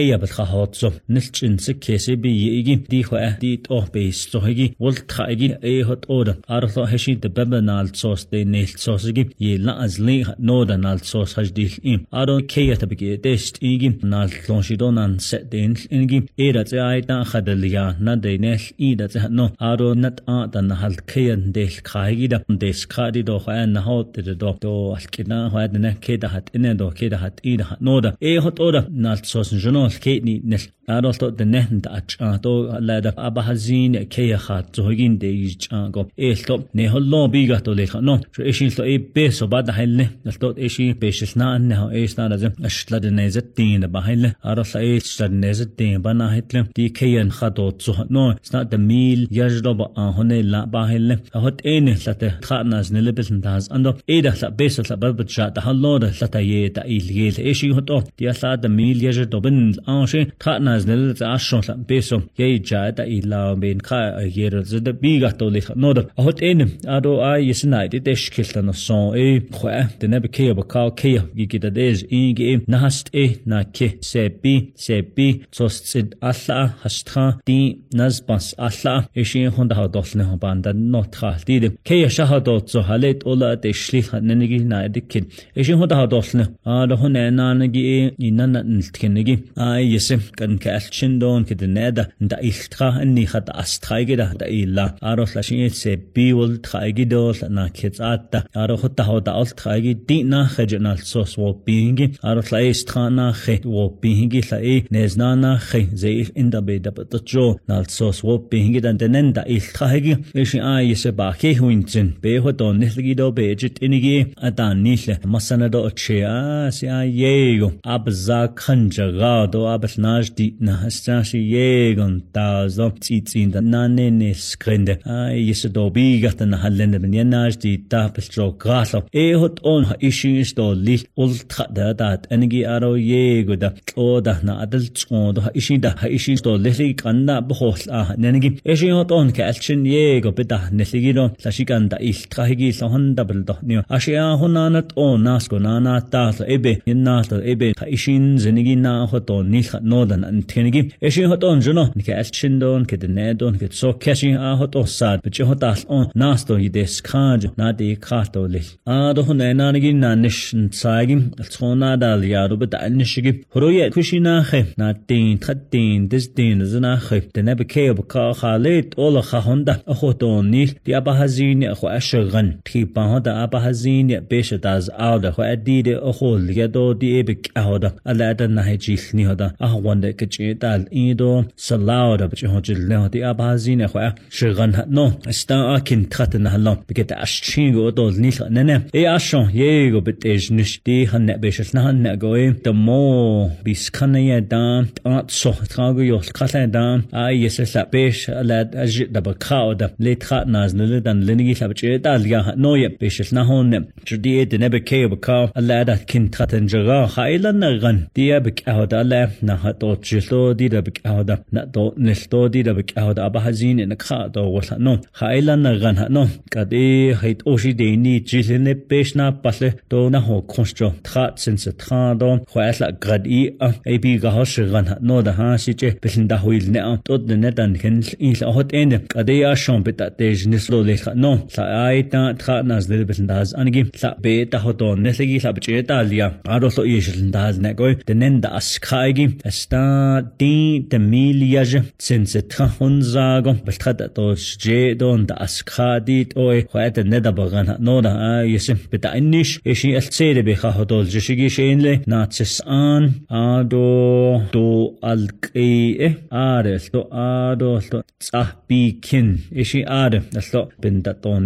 Эйбэлха хоцсо нэлч инсэг кэсэби игийн дихэ дит охбэс зохиги ултхаги эхот ора арло хэшид бэбэнаал цос дэ нэлт цосги елна азли ноданаал цос хаждил им арон кэятабги дэст игийн наал лоншидонан сэдэн инги эрац айта хадалия надэнэл идат но арон нат атан хал кэян дэл кайги да. Дэс кади до хэн хот э, дэ докто алкина хадна кэдахат инэ э, до кэдахат ида нода эхот ора наал цос жоно del khagi da des khadi do khwa na hot de do do alkina khwa de na ke da hat ine do ke da hat i da no da e hot oda nal sos jono ke ni nel aro to de ne da a to la da abahazin keya khat zohigin de i go e to ne hollo bi ga to le no so e shin to e be so ba da helle to e shi be shna an ne e sna da ashla de аншин татнаас нэл заашшонла бесо яйжа да илаам бен ка герэл зэ би гатоли нод хот эн адо а яснай дэ дэшкэлтэн сон э хва дэ нэб кэ ба ка кэ гигида дэс инги наст э на кэ сэби сэби цосцэд алла хастха ди нас бас алла эшин хонда хадолны банда нотха ди кэ шаха доцо халет ола дэшлих нэниги найдик эшин хонда хадолны а лохнэ нанаги инна нэлтгэнэги а ааисе кан кэлчин дон кэд нэда да илтха анни хат астрайгеда да илла. Арослашин се биул трайгидол на кэцатта арохта хода алтрайги дина хэжнал сос во бинги. Арослай страна хэ во бинги лай незнана хэ зеил инда беда батчо нал сос во бинги дан дэнэн да илтхаги эши ааисе ба хэ хуинцэн бэхо дон нэслгидо бэжит эниги атан нилэ масанадо чеа ся его абза ханжагаа abelnaj di na sashi yegon ta zop tsitsin da nane ne skrende a yese do bigat na halende ben yanaj di ta peltro grasop e hot on ha ishin sto li ultra da dat engi aro yego da o da na adal tskon do ha ishin da ha ishin sto lehli kanna bohol a nengi eshin hot on ka alchin yego bida nesligilo lashikan da iltra higi sohan da bel do ni ashia hunanat on nasko nana ta ebe ninato ebe ha ishin zenigi na hot on ni no dan an tenigi ishin hot on jono ni ka alchin don ke de ne don ke so keshin a hot o sad. But hot al on nas to i des kaj na de krato li. A do hon na nigi na nish tsagim tsona dal ya do bit an nishigi. Horoye kushina khe na tin khatin des din zna khe. De ne be ke ob ka khalit ola kha honda. A khoton ni. Di aba hazin kho ashgan ti pa hoda aba hazin besh daz auda kho adi de o khol ya do di e be ka hoda هدا أهوان كتشي تال إيدو سلاو دا بچه هون جل نه دي أبازين أخوة شغن نو استا أكين تختن هلون بكت أشتشين غو دو نيل ننه إي أشون ييغو بتيج نش دي هنه بيشت نهنه غوي دمو بيسكنية دام تأت سوخ تخاغو يوخ قتل دام آي يسلسا بيش لاد أجد دبا خاو دا ليت خاق نازن لدن لنجي لابچه تال يا نوية بيشت نهون جديد نبكي بكاو اللادا كين تختن جغا خايلن غن دي بك أهو لا لا نها تو جلو دي دا بك أهو دا نتو نلتو دي دا بك أهو دا أبا هزين إنك دو ولا نو خايلا نغن نو قد إيه هيت أوشي ديني جيلين بيشنا بسل دو نهو كونشجو تخات سنس تخان خواتلا قد إيه أي بي غهوش غن نو دا ها سيجي بسن دا هويل نعم تود ندان كن إيه لأهوت إيه قد إيه أشون بتا تيج نسلو ليخ نو لا آي تا تخات نازل بسن داز أنجي لا بي تا هوتو نسلي لا بجي تا ليا عارو لو إيش داز نقوي دنن دا أسكايجي استا دي تميل يج سنس تخون زاغو بلتخد تو جي دون دا أسكادي توي خوات ندا بغان نودا آ يسم بتا إنيش إشي التسير بخا هدول جشيجي شين لي ناتس آن آدو دو القي آر تو آدو تو تصح بيكين إشي آر لو بنتا تو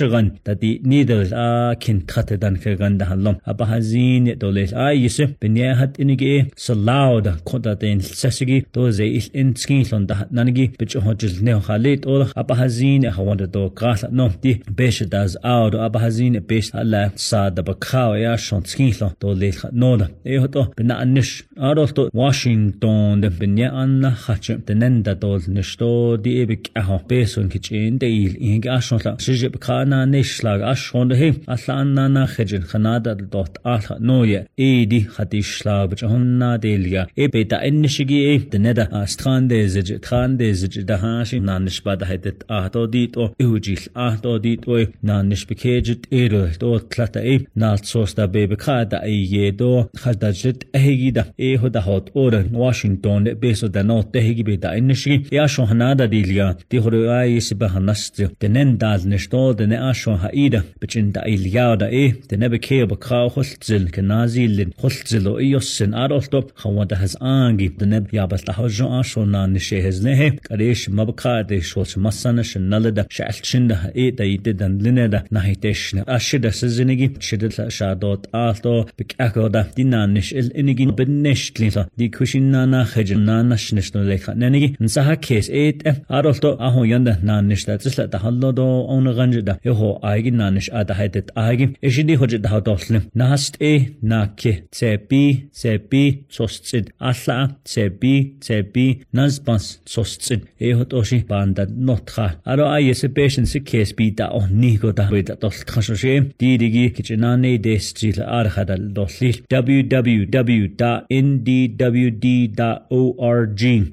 shigan ta ti needles a kin khate dan ke gan da halom aba hazin ye dole a yis bin hat in ge so loud khota ten sasigi to ze il in skin lon da nan gi bich ho jil ne khalit or aba hazin ha wanda to qas no ti besh das out aba hazin besh ala sa da ba khaw ya shon skin lon to le no da e ho to bin an nish aro to washington da bin ye an khach den da to nish to di ebik a ho beson kichin de il in ga shon la shije kan na nischlag a shonde he aslan na na khajin khanada dot al noye. Edi khatish slag bich hon na delga e beta innishigi e deneda strande zich trande zich da hashi na nish bad hetet a to e dit o ehujil a to dit o na nish bekejet e do klata e na sos da be bekada e ye do khadajit ehigi da e hoda hot or washington beso da no tehigi beta innishigi ya shohnada delga di horo ai se bahanast denen dal nish do den مئة شون هايدا بچن دا إليا دا إيه تنبي كي بكا خلت زل كنازي لن خلت زل و إيو سن أرولتو خوا دا هز آنجي دنب يابس لحو جوان شون نان نشي هز نهي كريش مبقا دي شوش مصانا شن نلدا شعلت شن دا هاي دا يدي دن لنا دا نهي تشن أشدا سزنجي شدت شادوت آلتو بك أكو دا دي نان نش إل إنجي بنش تلين دي كوشي نانا خجن نانا شنشنو لكا ننجي نساها كيس إيت أرولتو أهو يندا نان نشتا تسلا تحلو دو أون غنجدا хо айгин наныш ада хайдэт айгин эшиди хожи дахад олны наст э наке цепи цепи цосцид алла цепи цепи назбанс цосцид э хот оши банда нотха. Аро айес пешен се кес би да онни го да бэд толтхан шоши дириги кичнаны дэсчил архада долли www.ndwd.org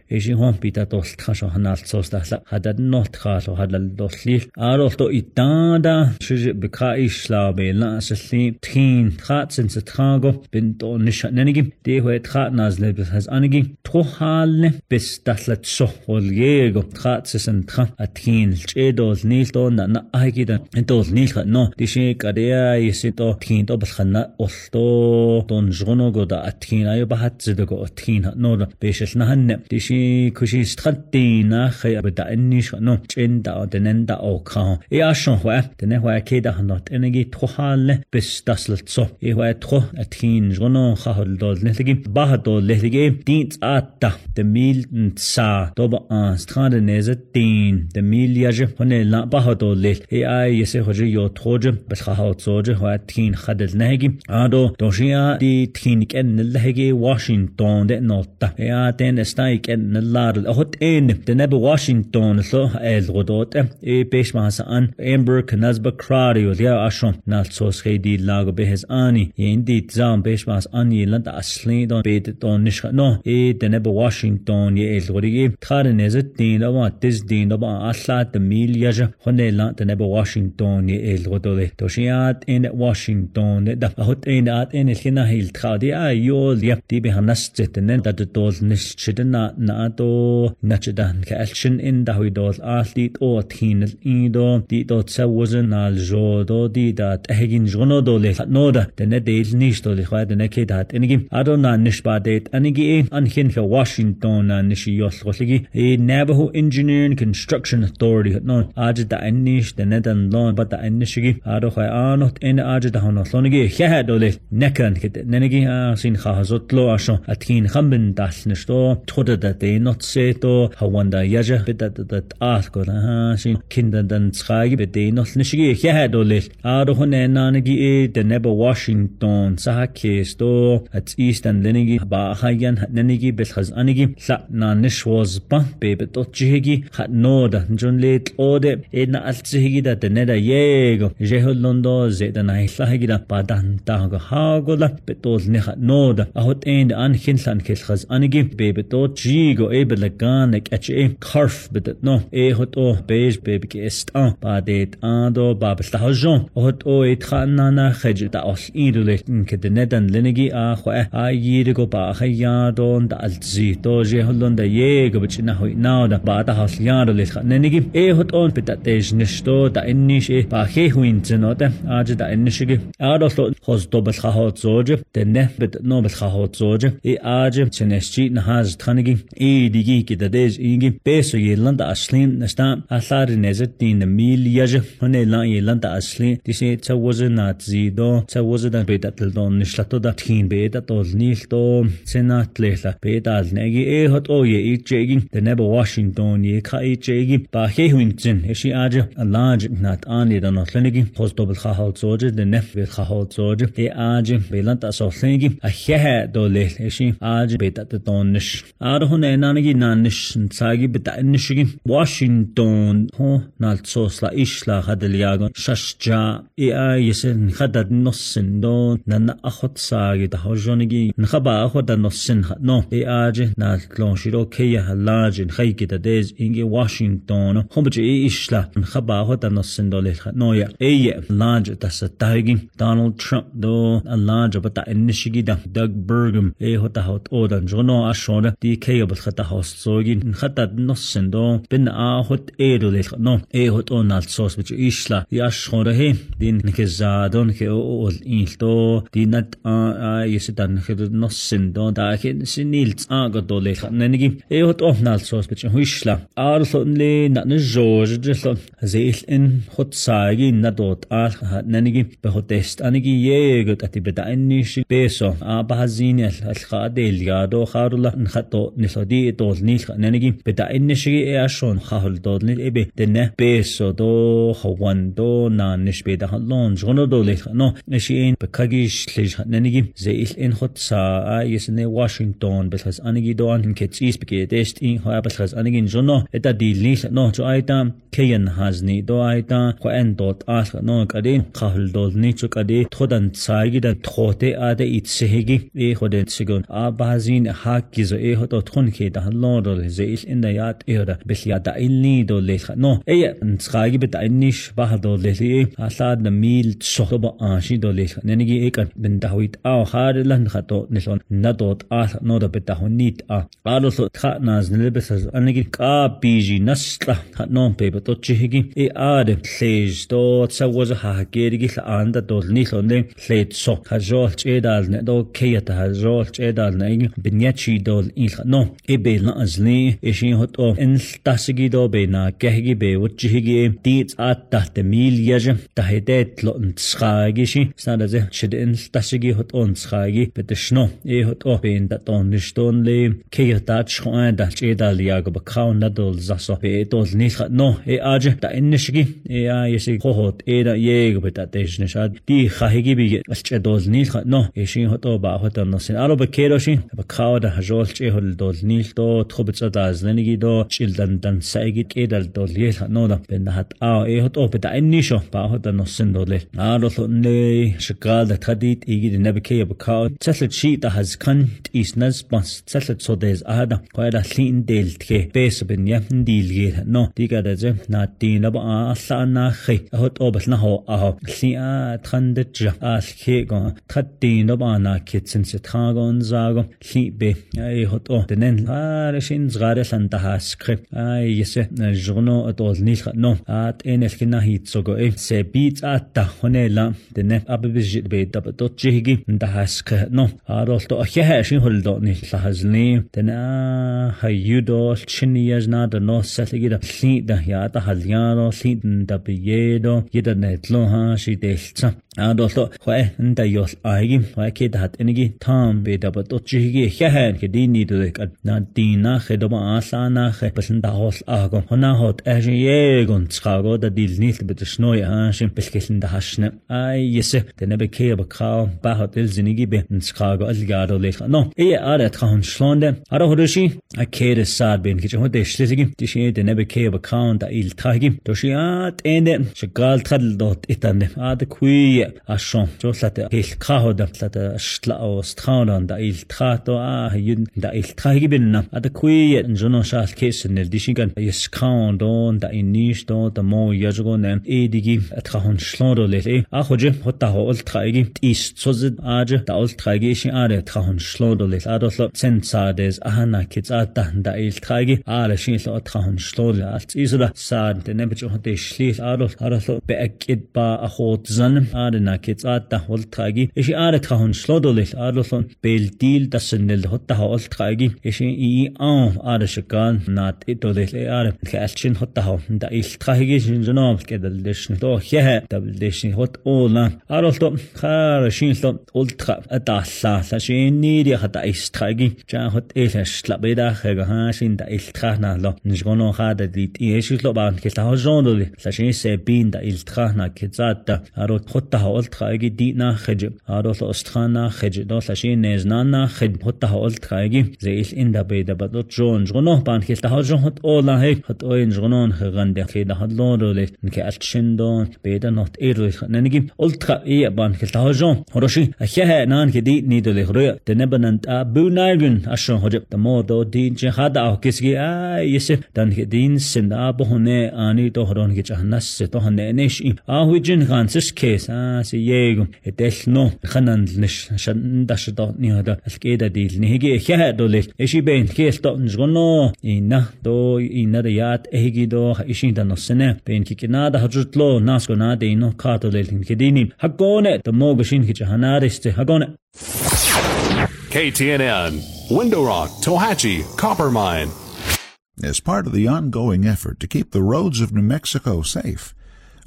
эши хон би да толтхан шо ханаалцуус дахла хадад нотха ло хадал долли аро то итан Kanada shije bika ishla be la asalli tin khat sin sathago bin to nishananigi de hoet khat nazle bis has anigi. To halne bis daslat so holgego khat sin kha athin chedol nil to na na agida tol e nil kha no. Dishe kadea yisito tin to balkhana olto ton jgonogo da. Athin ayo bahat zidego athin no beshel nahanne dishe kushi stkhatti na khay abda annish no. Chen da denen da o kha. E ashon shon hwa dene hwa hanot enegi trohal bis e hwa tro athin jgono khahol dol nehligi bah dol lehligi dint atta. De mil sa do ba an strade neze tin de mil yaje hone la bah dol le e ai yese hoje yo troje bas khahot soje hwa tin khadel nehgi ado doshia di tin ken lehgi washington de notta e a stai ken lar hot en. De nebe washington so el godot e pesh mahasa an amber kanazba krari ol ya ashon nal sos khedi lago behes ani. Yendi zam pesh mahas an yelan da asli don be don nish no e de nebe washington ye el godigi khare nezet din da wa tiz din da ba alla de mil yaja hone la de nebe washington ye el godole to shiat in washington da hot in at in el khina hil khadi a yol ya di be hanas zeten da de dol nish chidna na do. Nachidan ka alshin in da hui dol alti o thinel in do di do tsawzen al jo do di da tehgin jono do le no da. De ne del nish do le khwa de ne ke da enigi ado na nish ba det. Anigi e an hin ka washington na nish yol goligi e navajo engineering construction authority no aj da anish de ne dan lo ba da anishigi ado khwa anot en aj da hono lonigi. Kha do le? Nekan kit nenigi a sin kha hazot lo asho. Atkin khambin dal nish do. Thoda da de not se to. Hawanda yaja. Bita da al ko ha sin kinda dan tsagi be de нолнишги хяадолэл аарухнэ нанаги э дэ нэбэ Вашингтон сахакесто at Eastern лениги ба хайян наниги бэлхэз аниги ла наниш was ба бэбэ дотчиги хат нода жонлет оде эна алцхиги да дэ нэда его жехоллондо зэда найлахиги да падан тага хаагола бэтол нэ хат нода ахот энд ан хинлан хэлхэз аниги бэбэ дотчиго э бэлэган эк эч э карф бэдэт но э хот о бэж бэбэ гэст а падэт ando babel ta hojon hot o itkhana na khaj ta ol iruletin kednedan lenegi a khwa e. a yir go ba khaya don da alzi to je holon da ye go bchna hoy na da. Ba ta hol yar le khana negi e hot on pita tej nishto da inni she ba khe huin zeno da aj da inni shige a do so hos do bel kha hot zoje de ne bit no bel kha hot zoje e aj cheneschi na haz thanegi e digi kedadej ingi peso yelan da aslin nasta asar nezet din mil yaj none lan ye lan ta asli dise cha wozna zi do cha wozna be da tel don nishlato da thin be da tol nil to senat le la be da ne gi e hot o ye e chegin the never washington ye kha e chegin ba he hun zin e shi aj a large nat an ye da no lene gi pos do bel kha hol zoje de nef bel kha hol zoje e aj be lan ta so lene gi a he ha do le e shi aj be da te don nish ar hun e nan gi nan nish sa gi be da nish gi washington ho nal so sla ishla hadaliago shashja e a yesen khadad nossin do nan akhot saagi da hojonigi nkhaba akhot nossin no e aje na tlonshiro keya halajin khayki da dez inge washington homje e ishla nkhaba akhot nossin do le no ya e ye laj da sa taigi donald trump do a laj ba ta inishigi da doug burgum e hota hot odan jono ashona di keya bal khata host sogin khata nossin do bin a hot e do le no e hot on al sos bich ishla ya shora he din ke zadon ke ol ilto dinat a yesidan ke nossin do da ke sinil a go do le nenigi e hot on al sos bich huishla ar so le na ne jorge de so zeil in hot sagi na dot a nenigi be hot test anigi ye got ati beda inish beso a bahazin al khadel ya do kharula nhato nisodi tol nil nenigi beda inish e ashon khahul dol nil ebe denne beso do hawan do na nishbe da halon jono do le no nishi in bekagish lej nenigi zeil in hot sa a yesne washington belhas anigi do an kets is beke test in ha belhas anigi jono eta di lil no jo aita keyan hazni do aita ko en dot as no kade khahul dol ni chu kade thodan tsagi da thote ade itsehegi e khoden sigon a bazin ha kizo e hoto thon ke da halon do zeil in da yat e da bel da ilni do le no e tsagi bet ainish bah do le li asad na mil tsoho ba ashi do le nenigi e kan ben da huit a har lan khato nilon na dot a no da bet da honit a alo so kha naz ne bes anigi ka biji nasla. No pe to chihigi. E ade lej do tsa was ha gerigi la anda do ni lo ne. Lej so ha jol chedal ne do keyata ha jol chedal ne binyachi تحت میلیج تحت تسخاگیشی سنده زه شده این تشگی هتون تسخاگی به تشنو ای هتو بین دتون نشتون لی که یه داد شخوان دل چه دل یاگو بکاون ندول زسو به دول نیخ نو ای آج تا این نشگی ای آیسی خوهد ای دا یگو به تاتش نشاد دی خاهگی بیگه از چه دول نیخ نو ایشی هتو با هتون نسین آرو بکیروشی بکاو ده هجول چه هل دول نیل دو تخبت سدازنگی دو چیلدن دن سایگی که دل دول یه نو دا به نهت آو ای no sin aro be keroshi ba khaw da hajol che hol dol ni to thobitsa da zlenigi do childan dan saigi kedal dol ye no da ben hat a e hot o bet da innisho ba hot no sin dol le aro lo ne shikal da thadit igi de nebeke ba khaw tsal chi da has kan is nas bas tsal so des ada ko da hlin del tke bes ben хина хийцого эмсе би цаата хонела дэнэ аббежит бе даб дотчиги дахаск но аролто ахя шин холдо ни лахазни тана хаюдо чинияж нада но салги да лин да я та хальяно лин да биедо еда нетло ха ши дэлцэн be e hot o denen a shin zgare san da has kre ai yese journo atol nil no at enel kina hit so go e se bit atta honela denne abibijit be da to chigi da has kre no arol to khe shin hol do ni la hazni dena hayudo chini yajna da no seligi da hli da ya da halyano hli da beyedo yeda netlo ha shi deltsa adolto khwae nda yol aigi khwae ke dat enigi tham be da ba to chigi khahan ke dini do ka na dina khedo ba asa na khe pasin da hol ago hona hot aje ye gon tshago da dil nil be shno ya shim belkelin da hashne. Ai yese de ne be ke ba kha ba hot il zinigi be tshago al gado le no e ara tkhon shlonde ara horoshi a ke de sad ben ke hot de shlesigi di shi de ne be ke ba kha da il thagi to shi at ende shgal thal dot itande ad kui ашон жуулаад хэлхаа ходатлаад ашла остхаан да илтхато а юн да илтхаги бинна ада куи жоно шал кесэнэл дишиган яскаан дон да иниш дон да мо яжгон эдиги атхахон шлоро леле а хожи хотта хо ултхаги тис цозид аж да ултхаги шин аре атхахон шлоро лел адоло ценцадес ахана киц ата да илтхаги аре шин ло атхахон шлоро алц исра саад нэмж хонте шлил арол арол бэкэд ба ахот зан. Аре арна кецаатта холтаги иши арат хаун шлодолил арлон белдил дасэнэл хотта холтаги иши и аа аршкан нат итолил э ар хэлчин хотта хаун да илтхаги шинжном кедэлдэшн то хэ табдэшн хот оола арлто хар шинло ултха атаалла сашиннири хата истхаги. Ча хот элэшла беда хэга хашин да илтхахна ло. Нжгоно хада дит иэшило баан хэлта хожондоли сашин себин да илтхахна кецаатта арот хотта ni di hata is tragi ja hot elash labeda khega ha shin da il trana lo nishgono khada dit ishi lo ban ke ta ho zondoli la shin se bin da il trana kitsata arot hotta قلت خايجي دينا خجب هادو استخانا خجب دو لشي نيزنانا خجب حتى قلت خايجي زي الإندا بيدا بدو جون جغنو بان كيل تهو جون هت أولا هيك هت أوين جغنون خغندي كيدا هت لورو لي نكي ألتشندون بيدا نوت إيرو ننجي قلت خايجي بان كيل تهو جون هروشي أخيها نان كدي نيدو لي خروي تنبنانت أبو نايجن أشون هجب تمو دو دين جي خادا أو كيسجي آي يسف دان كدين سند أبو هني آني تو هرون كي جهنس تو هني نيش إي آهو جن غانسش كيس آه سي ييغو إدل نو خنان لنش شن داش دو نيهدا الكيدا ديل نهيجي أخيها دو لي إشي بين كيل تو نجغنو إنا دو إنا ديات إهيجي دو إشي دا نصنة بين كي كنا دا هجرت لو ناس كو نا دينو كاتو ليل كديني حقونة تمو غشين كي جهنارست حقونة KTNN, Window Rock, Tohatchee, Coppermine. As part of the ongoing effort to keep the roads of New Mexico safe,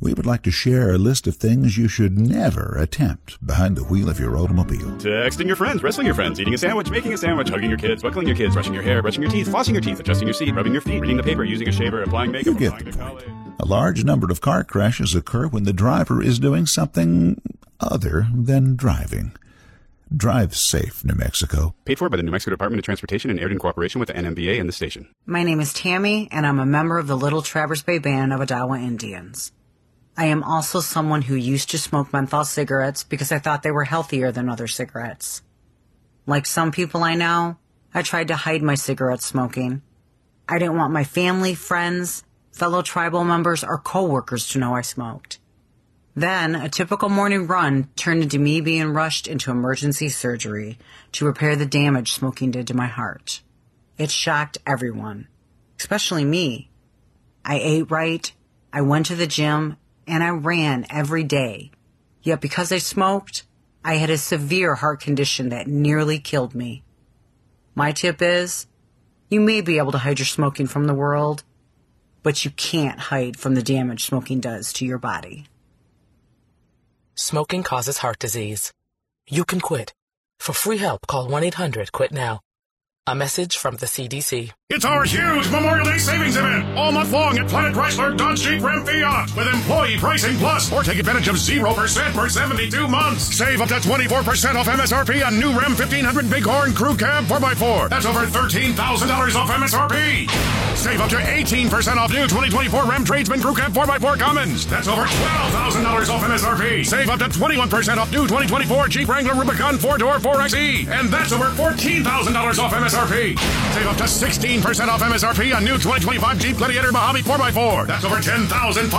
we would like to share a list of things you should never attempt behind the wheel of your automobile. Texting your friends, wrestling your friends, eating a sandwich, making a sandwich, hugging your kids, buckling your kids, brushing your hair, brushing your teeth, flossing your teeth, adjusting your seat, rubbing your feet, reading the paper, using a shaver, applying makeup, You get the point. A large number of car crashes occur when the driver is doing something other than driving. Drive safe, New Mexico. Paid for by the New Mexico Department of Transportation and aired in cooperation with the NMBA and the station. My name is Tammy, and I'm a member of the Little Traverse Bay Band of Odawa Indians. I am also someone who used to smoke menthol cigarettes because I thought they were healthier than other cigarettes. Like some people I know, I tried to hide my cigarette smoking. I didn't want my family, friends, fellow tribal members, or coworkers to know I smoked. Then, a typical morning run turned into me being rushed into emergency surgery to repair the damage smoking did to my heart. It shocked everyone, especially me. I ate right, I went to the gym, and I ran every day. Yet because I smoked, I had a severe heart condition that nearly killed me. My tip is, you may be able to hide your smoking from the world, but you can't hide from the damage smoking does to your body. Smoking causes heart disease. You can quit. For free help, call 1-800-QUIT NOW. A message from the CDC. It's our huge Memorial Day savings event all month long at Planet Chrysler Dodge Jeep Ram Fiat with employee pricing plus or take advantage of 0% for 72 months. Save up to 24% off MSRP on new Ram 1500 Bighorn Crew Cab 4x4. That's over $13,000 off MSRP. Save up to 18% off new 2024 Ram Tradesman Crew Cab 4x4 Commons. That's over $12,000 off MSRP. Save up to 21% off new 2024 Jeep Wrangler Rubicon 4-door 4xe. And that's over $14,000 off MSRP. MSRP. Save up to 16% off MSRP on new 2025 Jeep Gladiator Mojave 4x4. That's over $10,500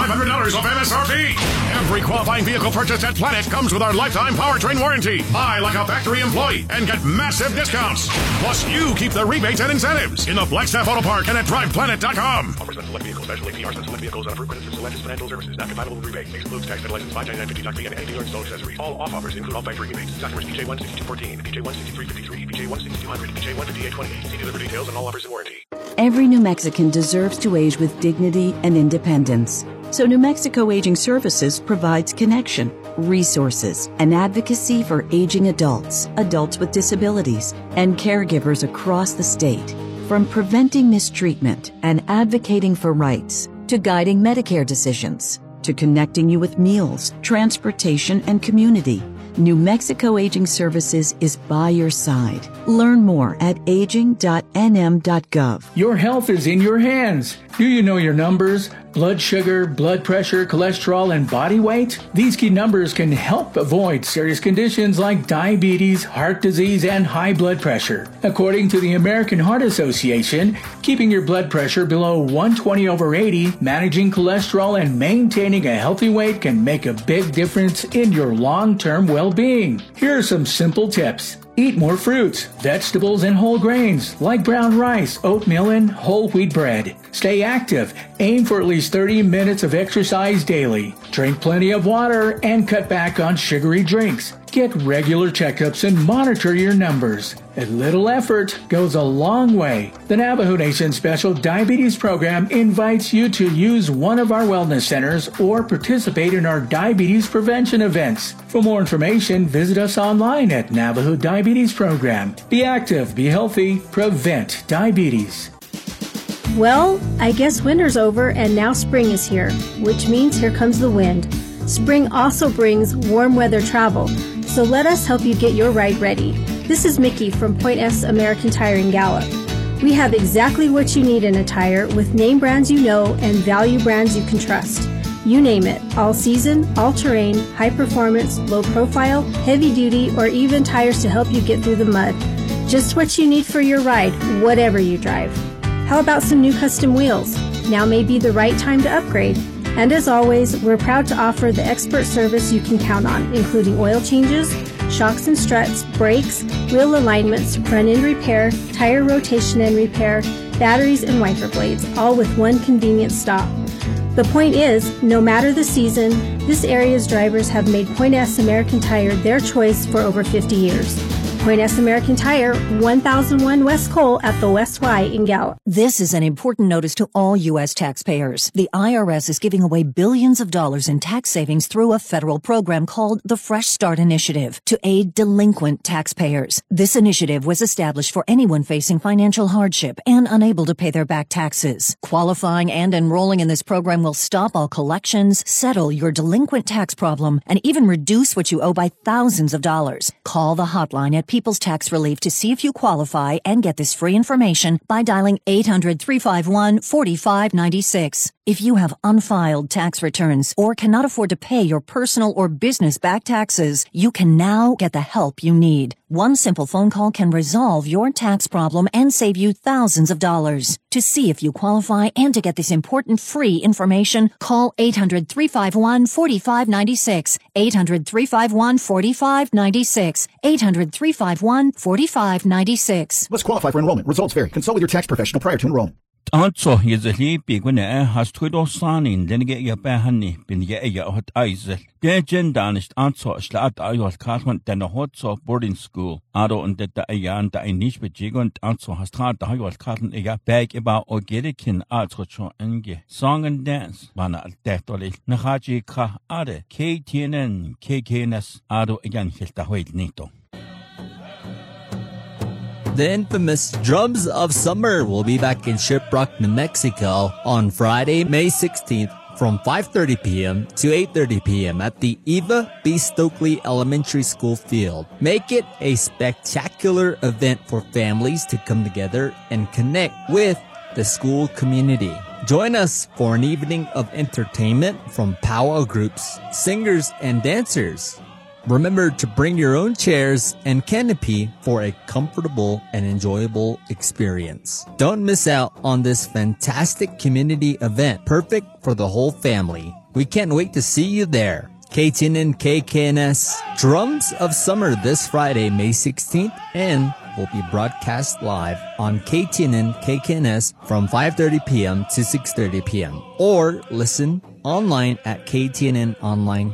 off MSRP. Every qualifying vehicle purchased at Planet comes with our lifetime powertrain warranty. Buy like a factory employee and get massive discounts. Plus, you keep the rebates and incentives in the Blackstaff Auto Park and at DrivePlanet.com. Offers on select vehicles, Special APR on select vehicles on approved credits and select financial services not compatible with rebate. Excludes tax, fed license, 59950 tax fee, and any installed accessories. All off offers include all factory rebates. Documents PJ16214, PJ16353, PJ16200, PJ153. See details and all offers and warranty. Every New Mexican deserves to age with dignity and independence. So New Mexico Aging Services provides connection, resources, and advocacy for aging adults, adults with disabilities, and caregivers across the state. From preventing mistreatment and advocating for rights to guiding Medicare decisions to connecting you with meals, transportation, and community. New Mexico Aging Services is by your side. Learn more at aging.nm.gov. Your health is in your hands. Do you know your numbers? Blood sugar, blood pressure, cholesterol, and body weight? These key numbers can help avoid serious conditions like diabetes, heart disease, and high blood pressure. According to the American Heart Association, keeping your blood pressure below 120 over 80, managing cholesterol, and maintaining a healthy weight can make a big difference in your long term well being. Here are some simple tips. Eat more fruits, vegetables, and whole grains like brown rice, oatmeal, and whole wheat bread. Stay active. Aim for at least 30 minutes of exercise daily. Drink plenty of water and cut back on sugary drinks. Get regular checkups and monitor your numbers. A little effort goes a long way. The Navajo Nation Special Diabetes Program invites you to use one of our wellness centers or participate in our diabetes prevention events. For more information, visit us online at Navajo Diabetes Program. Be active, be healthy, prevent diabetes. Well, I guess winter's over and now spring is here, which means here comes the wind. Spring also brings warm weather travel, so let us help you get your ride ready. This is Mickey from Point S American Tire in Gallup. We have exactly what you need in a tire with name brands you know and value brands you can trust. You name it, all season, all terrain, high performance, low profile, heavy duty, or even tires to help you get through the mud. Just what you need for your ride, whatever you drive. How about some new custom wheels? Now may be the right time to upgrade. And as always, we're proud to offer the expert service you can count on, including oil changes, shocks and struts, brakes, wheel alignments, front end repair, tire rotation and repair, batteries, and wiper blades, all with one convenient stop. The point is, no matter the season, this area's drivers have made Point S American Tire their choice for over 50 years. Point S American Tire, 1001 West Coal at the West Y in Gallup. This is an important notice to all U.S. taxpayers. The IRS is giving away billions of dollars in tax savings through a federal program called the Fresh Start Initiative to aid delinquent taxpayers. This initiative was established for anyone facing financial hardship and unable to pay their back taxes. Qualifying and enrolling in this program will stop all collections, settle your delinquent tax problem, and even reduce what you owe by thousands of dollars. Call the hotline at People's Tax Relief to see if you qualify and get this free information by dialing 800-351-4596. If you have unfiled tax returns or cannot afford to pay your personal or business back taxes, you can now get the help you need. One simple phone call can resolve your tax problem and save you thousands of dollars. To see if you qualify and to get this important free information, call 800-351-4596, 800-351-4596, 800-351-4596. Must qualify for enrollment. Results vary. Consult with your tax professional prior to enrollment. Anzo yezeli bigune has tuidosani denige yapahani binige eya hot aizel. Dejen danist anzo schlat ayol kalman den hotzo boarding school. Ado und det da eyan da ein nicht bejigon anzo has tra da ayol kalman eya bag eba ogerikin atro cho enge. Song and dance bana al tetoli. Nahaji ka ade KTNN KKNS ado eyan hilta hoil nito. The infamous Drums of Summer will be back in Shiprock, New Mexico on Friday, May 16th from 5.30 p.m. to 8.30 p.m. at the Eva B. Stokely Elementary School field. Make it a spectacular event for families to come together and connect with the school community. Join us for an evening of entertainment from powwow groups, singers, and dancers. Remember to bring your own chairs and canopy for a comfortable and enjoyable experience. Don't miss out on this fantastic community event, perfect for the whole family. We can't wait to see you there. KTNN KKNS Drums of Summer this Friday, May 16th and will be broadcast live on KTNN KKNS from 5:30 p.m. to 6:30 p.m. or listen online at ktnnonline.com.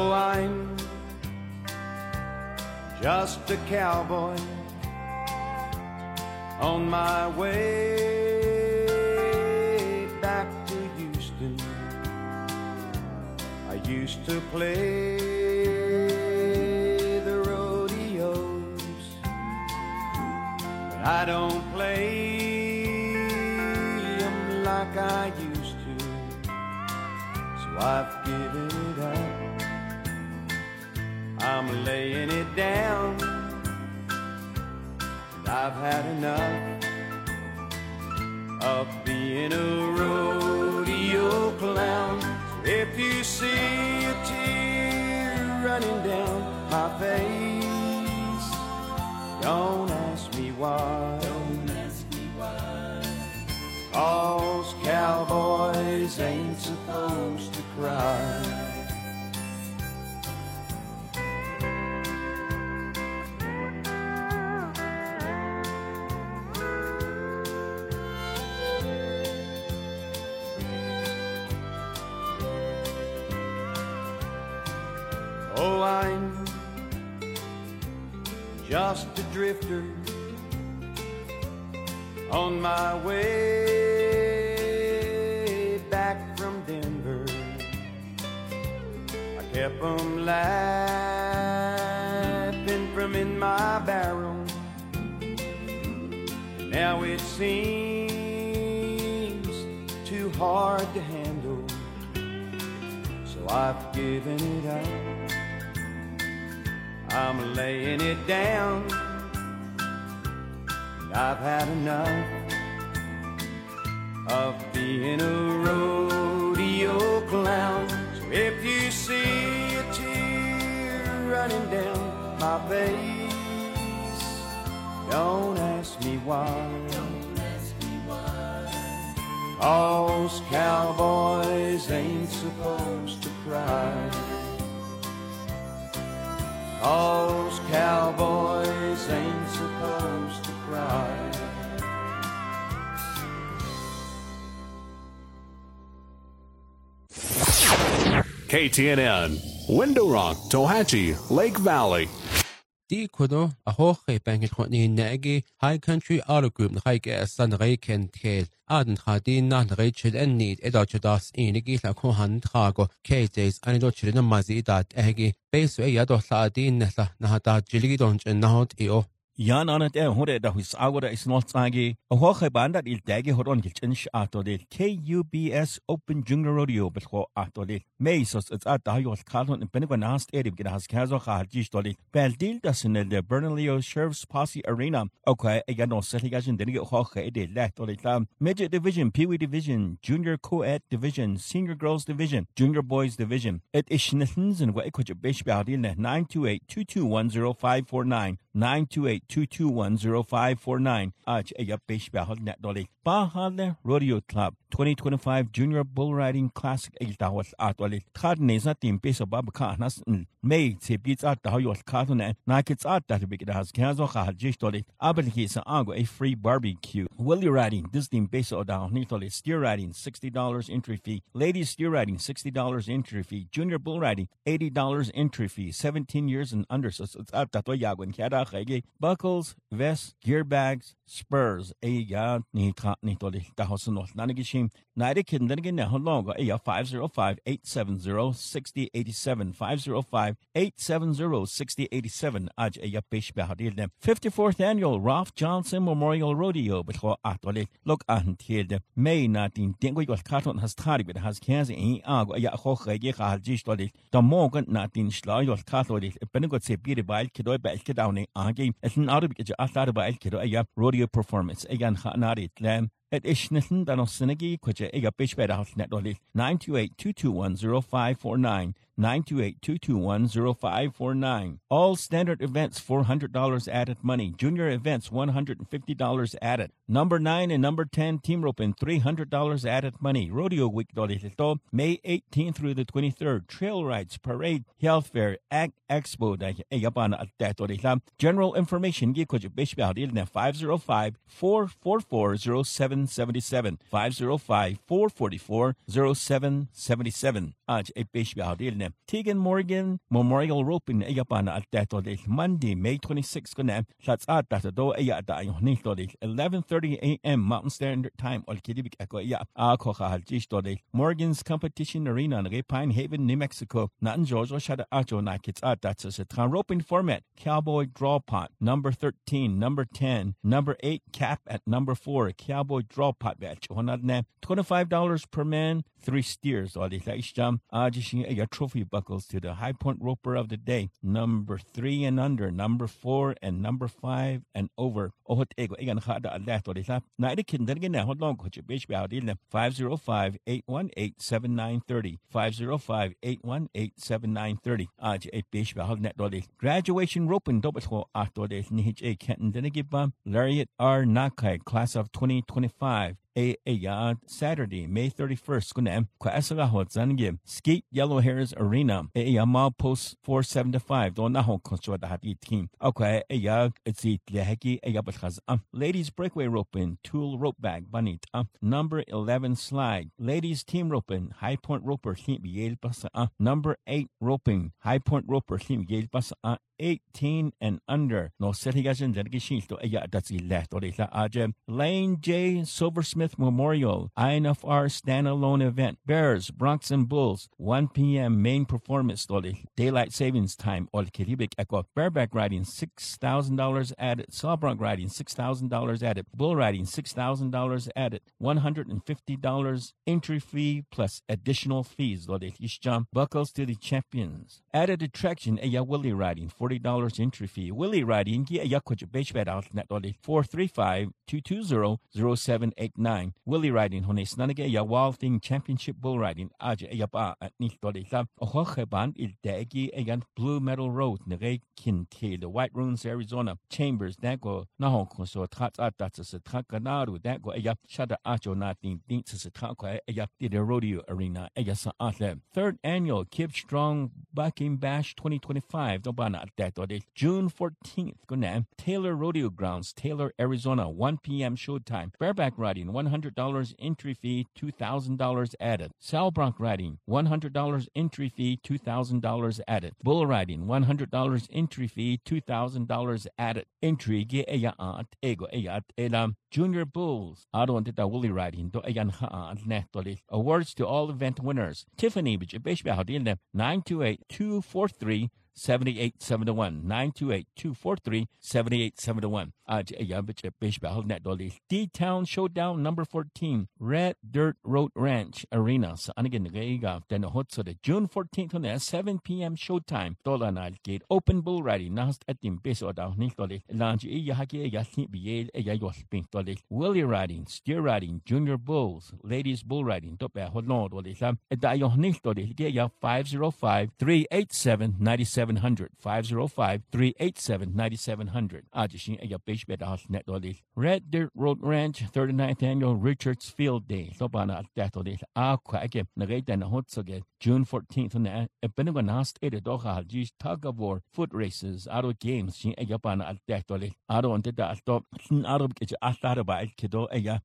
I'm just a cowboy on my way back to Houston. I used to play the rodeos, but I don't play 'em like I used to, so I've given I'm laying it down. And I've had enough of being a rodeo clown. If you see a tear running down my face, don't ask me why. Don't ask me why. Cause cowboys ain't supposed to cry. Oh, I'm just a drifter on my way back from Denver. I kept kept 'em laughing from in my barrel. Now it seems too hard to handle, so I've given it up. I'm laying it down. I've had enough of being a rodeo clown. So if you see a tear running down my face, don't ask me why. Cause cowboys ain't supposed to cry. Cause cowboys ain't supposed to cry. KTNN, Window Rock, Tohatchi, Lake Valley. Di kuno a hoche banket chwni negi High Country Auto Group na chaige san reiken tel aden chadi na reichel en nid edo das inigi la kohan trago KJs anido chilina mazi dat egi besu e yado la din na na hata jiligi donch en nahot io Jan anat e hore da hus agora is not sagi a hoche bandat il dagi horon gilchen ato del KUBS Open Junior Rodeo belcho ato del meisos it's at da yol kalon in benigwa nast erib gida has kazo ha jish doli bel dil das in the Bernalillo Sheriff's Posse Arena. Okay e gano seli gajin denige hoche e de let doli la midget division Pee Wee division junior co-ed division senior girls division junior boys division. It is schnittens and what ikwaje bish baudil 928 2210549 928 2210549 Aj Ayap Bish Bahal Net Dolly Bahal Rodeo Club 2025 Junior Bull Riding Classic Ay Dawas Atwali Kad Neza Team Peso Babaka Nas May Tibits at the Hoyos Katune Nakits at that big has Kazo Hal Jish Dolly Abelki Sa Ago a free barbecue. Willie Riding? This team Peso down Nitoli Steer Riding $60 entry fee. Ladies Steer Riding $60 entry fee. Junior Bull Riding $80 entry fee. 17 years and under so it's at Tatoyago and Kada Buckles, vests, gear bags, spurs. A ya ni ka ni to li ta hosu no na gi shim. Na de kin den gi na ho long a ya 505-870-6087 505-870-6087 aj a ya bish ba hadil dem 54th annual Ralph Johnson Memorial Rodeo. But ho atole look an tiel de May na tin den go yol karton has tari bit has in ago. A ya ho ge ga hal jish to li da morgan na tin shla yol karton li ben go se bi de bail kidoy ba ke down agi etn arab ge atar ba el kido a ya rodeo performance again khanari tlem at Ishnitton dan os synagy kuje ega bishbed out net dolly 928-221-0549 928-221-0549 all standard events $400 added money. Junior events $150 added. Number 9 and number 10 team roping $300 added money. Rodeo week dolly May 18th through the 23rd trail rides parade health fair ag expo general information gi kuje bishbed 505 444 0777 505 444 0777 Aj e bishbi ne. Tegan Morgan Memorial Roping at Monday, May 26 gone. Shots at e to 11:30 a.m. Mountain Standard Time Morgan's Competition Arena in Pine Haven, New Mexico. In Georgia shada acho na kits at that's a roping format. Cowboy draw pot number 13, number 10, number 8 cap at number 4. Cowboy draw pot batch. $25 per man, three steers. All the jam. Ajishing a trophy buckles to the high point roper of the day. Number three and under, number four and number five and over. Ohot ego egan hada alat or the Na the kin ah, eh, then again hold long coach bish bout in 505 818 7930. 505 818 7930. Aj a bish bout net dolly. Graduation roping double ho after the Nihich A Kenton then give um, Lariat R Nakai class of 2025. A a Saturday May 31st kuna kwa asaga ho zange Skate Yellow Hairs Arena a ya post 475 do na ho konso da hati team okay a ya itsi leheki a ya ladies breakaway roping tool rope bag bunny number 11 slide ladies team roping high point roper team yel basa number 8 roping high point roper team yel basa 18 and under. No setigajan dedication to aya datsi left or aje. Lane J. Silversmith Memorial INFR standalone event. Bears, Broncs and Bulls. 1 p.m. main performance. Daylight savings time. Or Kiribik Echo. Bareback riding $6,000 added. Saddle bronc riding $6,000 added. Bull riding $6,000 added. $150 entry fee plus additional fees. Buckles to the champions. Added attraction. Aya Willie riding. $40 entry fee. Willie riding. Gia Yakwaj Beshbet out net 435 220 0789. Willie riding hone snanage ya Walting Championship Bull Riding. Aja ya ba at nil dole la. Ohoche ban il degi ayan Blue Metal Road nere kin the White Ruins Arizona. Chambers dago naho so tat at dat se takanaru dago aya shada acho natin din se takwa aya the rodeo arena aya sa atle. Third annual Kip Strong Bucking Bash 2025 dobana at that June 14th go guna Taylor Rodeo Grounds Taylor Arizona. 1 p.m. showtime. Bareback riding, $100 entry fee, $2,000 added. Saddle bronc riding, $100 entry fee, $2,000 added. Bull riding, $100 entry fee, $2,000 added. Entry ge eya ego eya elam. Junior Bulls, Ado Antita Woolly Riding, Do Ayan Haan Netoli. Awards to all event winners. Tiffany Bijibeshba Hadilne, 928 243 7871 928 243 7871 Aj uh, Ayabich uh, Bishbal Net Dolly. D Town Showdown number 14 Red Dirt Road Ranch Arena sa Anigin Gaiga Den Hotso de June 14th on uh, 7 p.m. showtime. Dola na Gate Open Bull Riding Nast at Tim Beso da Nik Dolly. Lange eh, Iya Haki eh, Yahi Biel Eya eh, Yos Pink Dolly. Willie Riding Steer Riding Junior Bulls Ladies Bull Riding Dope Hodno Dolly Sam Edayo Nik Dolly. Gaya 505 387 97 9700 505 387 9700 Ajishin Aya Bishbet Net Red Dirt Road Ranch 39th Annual Richards Field Day. Nagata ah, Nahotsoge June 14th na Jis Tug of War Foot Races Aro Games.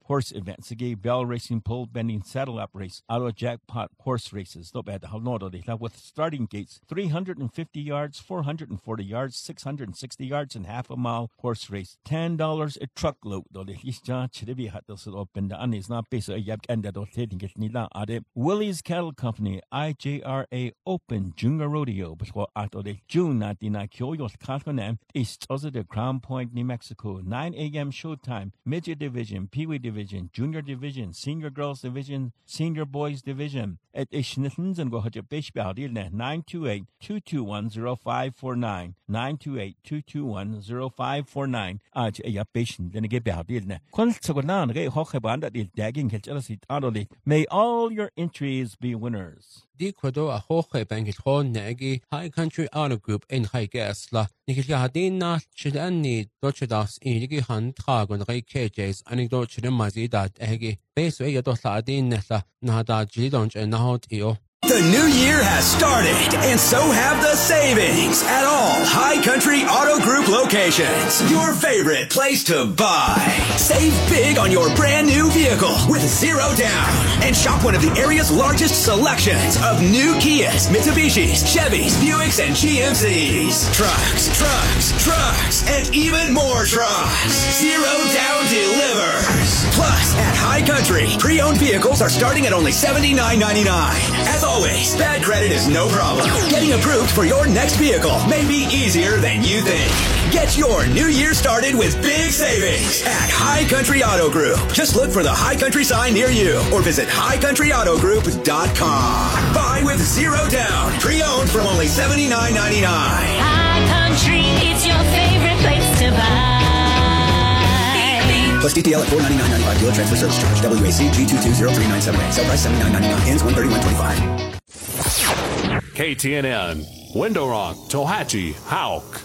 Horse Events. Barrel Racing Pole Bending Saddle Up Race Aro Jackpot Horse Races. With starting gates 350 yards yards, 440 yards, 660 yards, and half a mile horse race. $10 a truckload. Do the hisja chiribi hat dos open the yab kanda do tedin get nila ade. Willie's Cattle Company, IJRA Open Junior Rodeo, but what ato de June na dina kyoyos kalkonem east of the Crown Point, New Mexico. 9 a.m. showtime, midget division, peewee division, junior division, senior girls division, senior boys division. At Ishnithens and go hajab bishbal 928 221 0549 928 221 0549 áit é apéisisin lena gé beíilne. Conil go ná ré hocha banda íl degin heil eí anlí. May all your entries be winners. Dí chudó a chocha bengil chón na igi High Country Arab Group in Haigeas le Nicil le hadín ná si anní dodas íigi han tragan ré KJs anig dó sin maí dat igi. Bééis é a do le a dín nela na dá ddídont a náhat ío. The new year has started, and so have the savings at all High Country Auto Group locations. Your favorite place to buy. Save big on your brand new vehicle with zero down. And shop one of the area's largest selections of new Kias, Mitsubishis, Chevys, Buicks, and GMCs. Trucks, trucks, trucks, and even more trucks. Zero down delivers. Plus, at High Country, pre-owned vehicles are starting at only $79.99. As always, bad credit is no problem. Getting approved for your next vehicle may be easier than you think. Get your new year started with big savings at High Country Auto Group. Just look for the High Country sign near you or visit highcountryautogroup.com. Buy with zero down, pre-owned from only $79.99. High Country, Plus DTL at $499.95 dealer transfer service charge. WAC G2203978. Sell price $79.99. Ends 131.25. KTNN, Window Rock, Tohatchi, Hauk.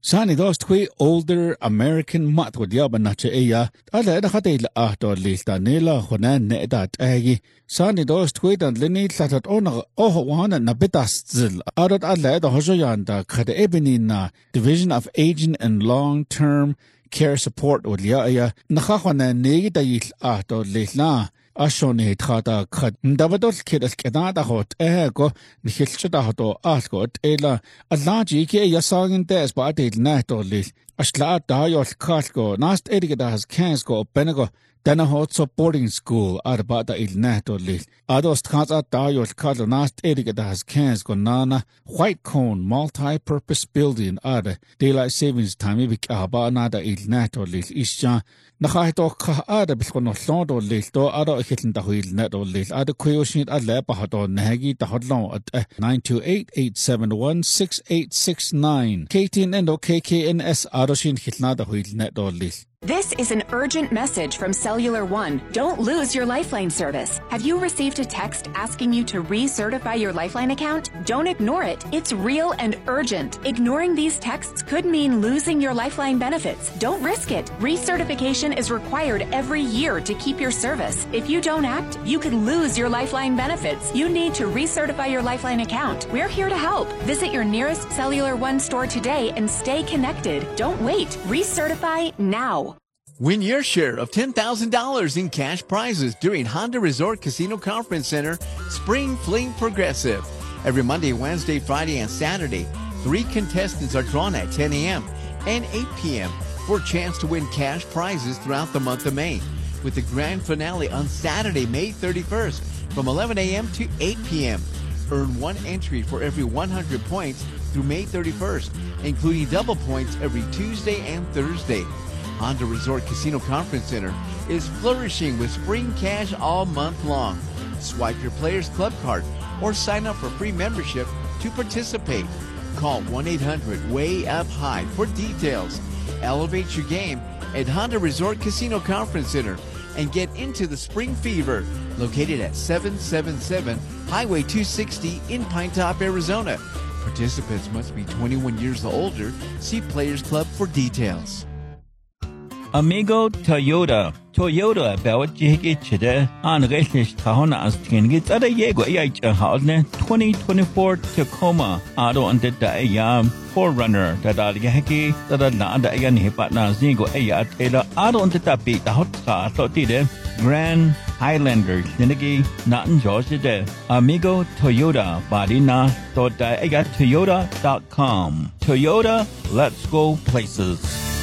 Sani dos twi older American mat wad yaban na che eya, ala eda khate ila ahto lilta nila khuna ne eda tagi. Sani dos twi dan lini tlatat ona oho wana na bitas zil. Arat ala eda hojo yanda khade ebini na Division of Aging and Long-Term care support od lia ya. Na kha khon ne da yil a to le la. A shon he tha da khat. Da ba dol ke da ke da da hot e go ni hil chu da hot a go e la. A la ji ke ya sagen des ba de na to le. A shla da yo khal go nast e da has kans go benego Danahozo Boarding School arbada il nahtolil. Adost khaza dayol kalo nast eriga das cans gonana White Cone Multi-Purpose Building ada Daylight Savings Time bik aba nada il nahtolil isja. Nakhahto kha ada bilqon londo lil do ada ikhiln da huil nahtolil ada kuyoshin ala bahado nahagi tahodlon at 928871689 KTN and OKKNS adoshin eh. khilna da huil nahtolil. This is an urgent message from Cellular One. Don't lose your Lifeline service. Have you received a text asking you to recertify your Lifeline account? Don't ignore it. It's real and urgent. Ignoring these texts could mean losing your Lifeline benefits. Don't risk it. Recertification is required every year to keep your service. If you don't act, you could lose your Lifeline benefits. You need to recertify your Lifeline account. We're here to help. Visit your nearest Cellular One store today and stay connected. Don't wait. Recertify now. Win your share of $10,000 in cash prizes during Hon-Dah Resort Casino Conference Center Spring Fling Progressive. Every Monday, Wednesday, Friday, and Saturday, three contestants are drawn at 10 a.m. and 8 p.m. for a chance to win cash prizes throughout the month of May, with the grand finale on Saturday, May 31st from 11 a.m. to 8 p.m. Earn one entry for every 100 points through May 31st, including double points every Tuesday and Thursday. Hon-Dah Resort Casino Conference Center is flourishing with spring cash all month long. Swipe your Players Club card or sign up for free membership to participate. Call 1 800 Way Up High for details. Elevate your game at Hon-Dah Resort Casino Conference Center and get into the spring fever located at 777 Highway 260 in Pine Top, Arizona. Participants must be 21 years or older. See Players Club for details. Amigo Toyota. Toyota bawat jihiki chide an rechtlich tahona as tingi tada yego ya halne 2024 Tacoma ado ante da ya Forerunner da da yaki da da na da ya ni pa na zingo ya tela ado ante ta pi ta hot ka to ti de Grand Highlander Nidagi Natin George de Amigo Toyota Badina to da ya toyota.com Toyota let's go places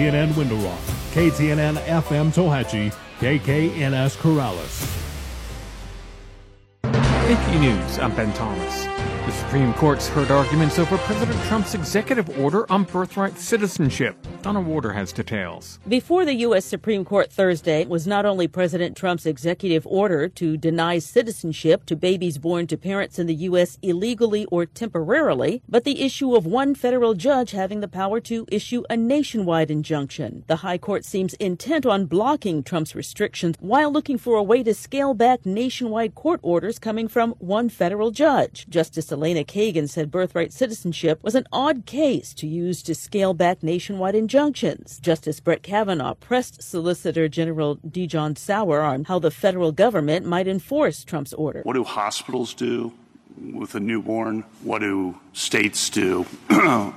KTNN Window Rock, KTNN FM Tohatchi, KKNS Corrales. AP News, I'm Ben Thomas. The Supreme Court's heard arguments over President Trump's executive order on birthright citizenship. Donna Warder has details. Before the U.S. Supreme Court Thursday was not only President Trump's executive order to deny citizenship to babies born to parents in the U.S. illegally or temporarily, but the issue of one federal judge having the power to issue a nationwide injunction. The High Court seems intent on blocking Trump's restrictions while looking for a way to scale back nationwide court orders coming from one federal judge. Justice Elena Kagan said birthright citizenship was an odd case to use to scale back nationwide injunctions. Justice Brett Kavanaugh pressed Solicitor General D. John Sauer on how the federal government might enforce Trump's order. What do hospitals do with a newborn? What do states do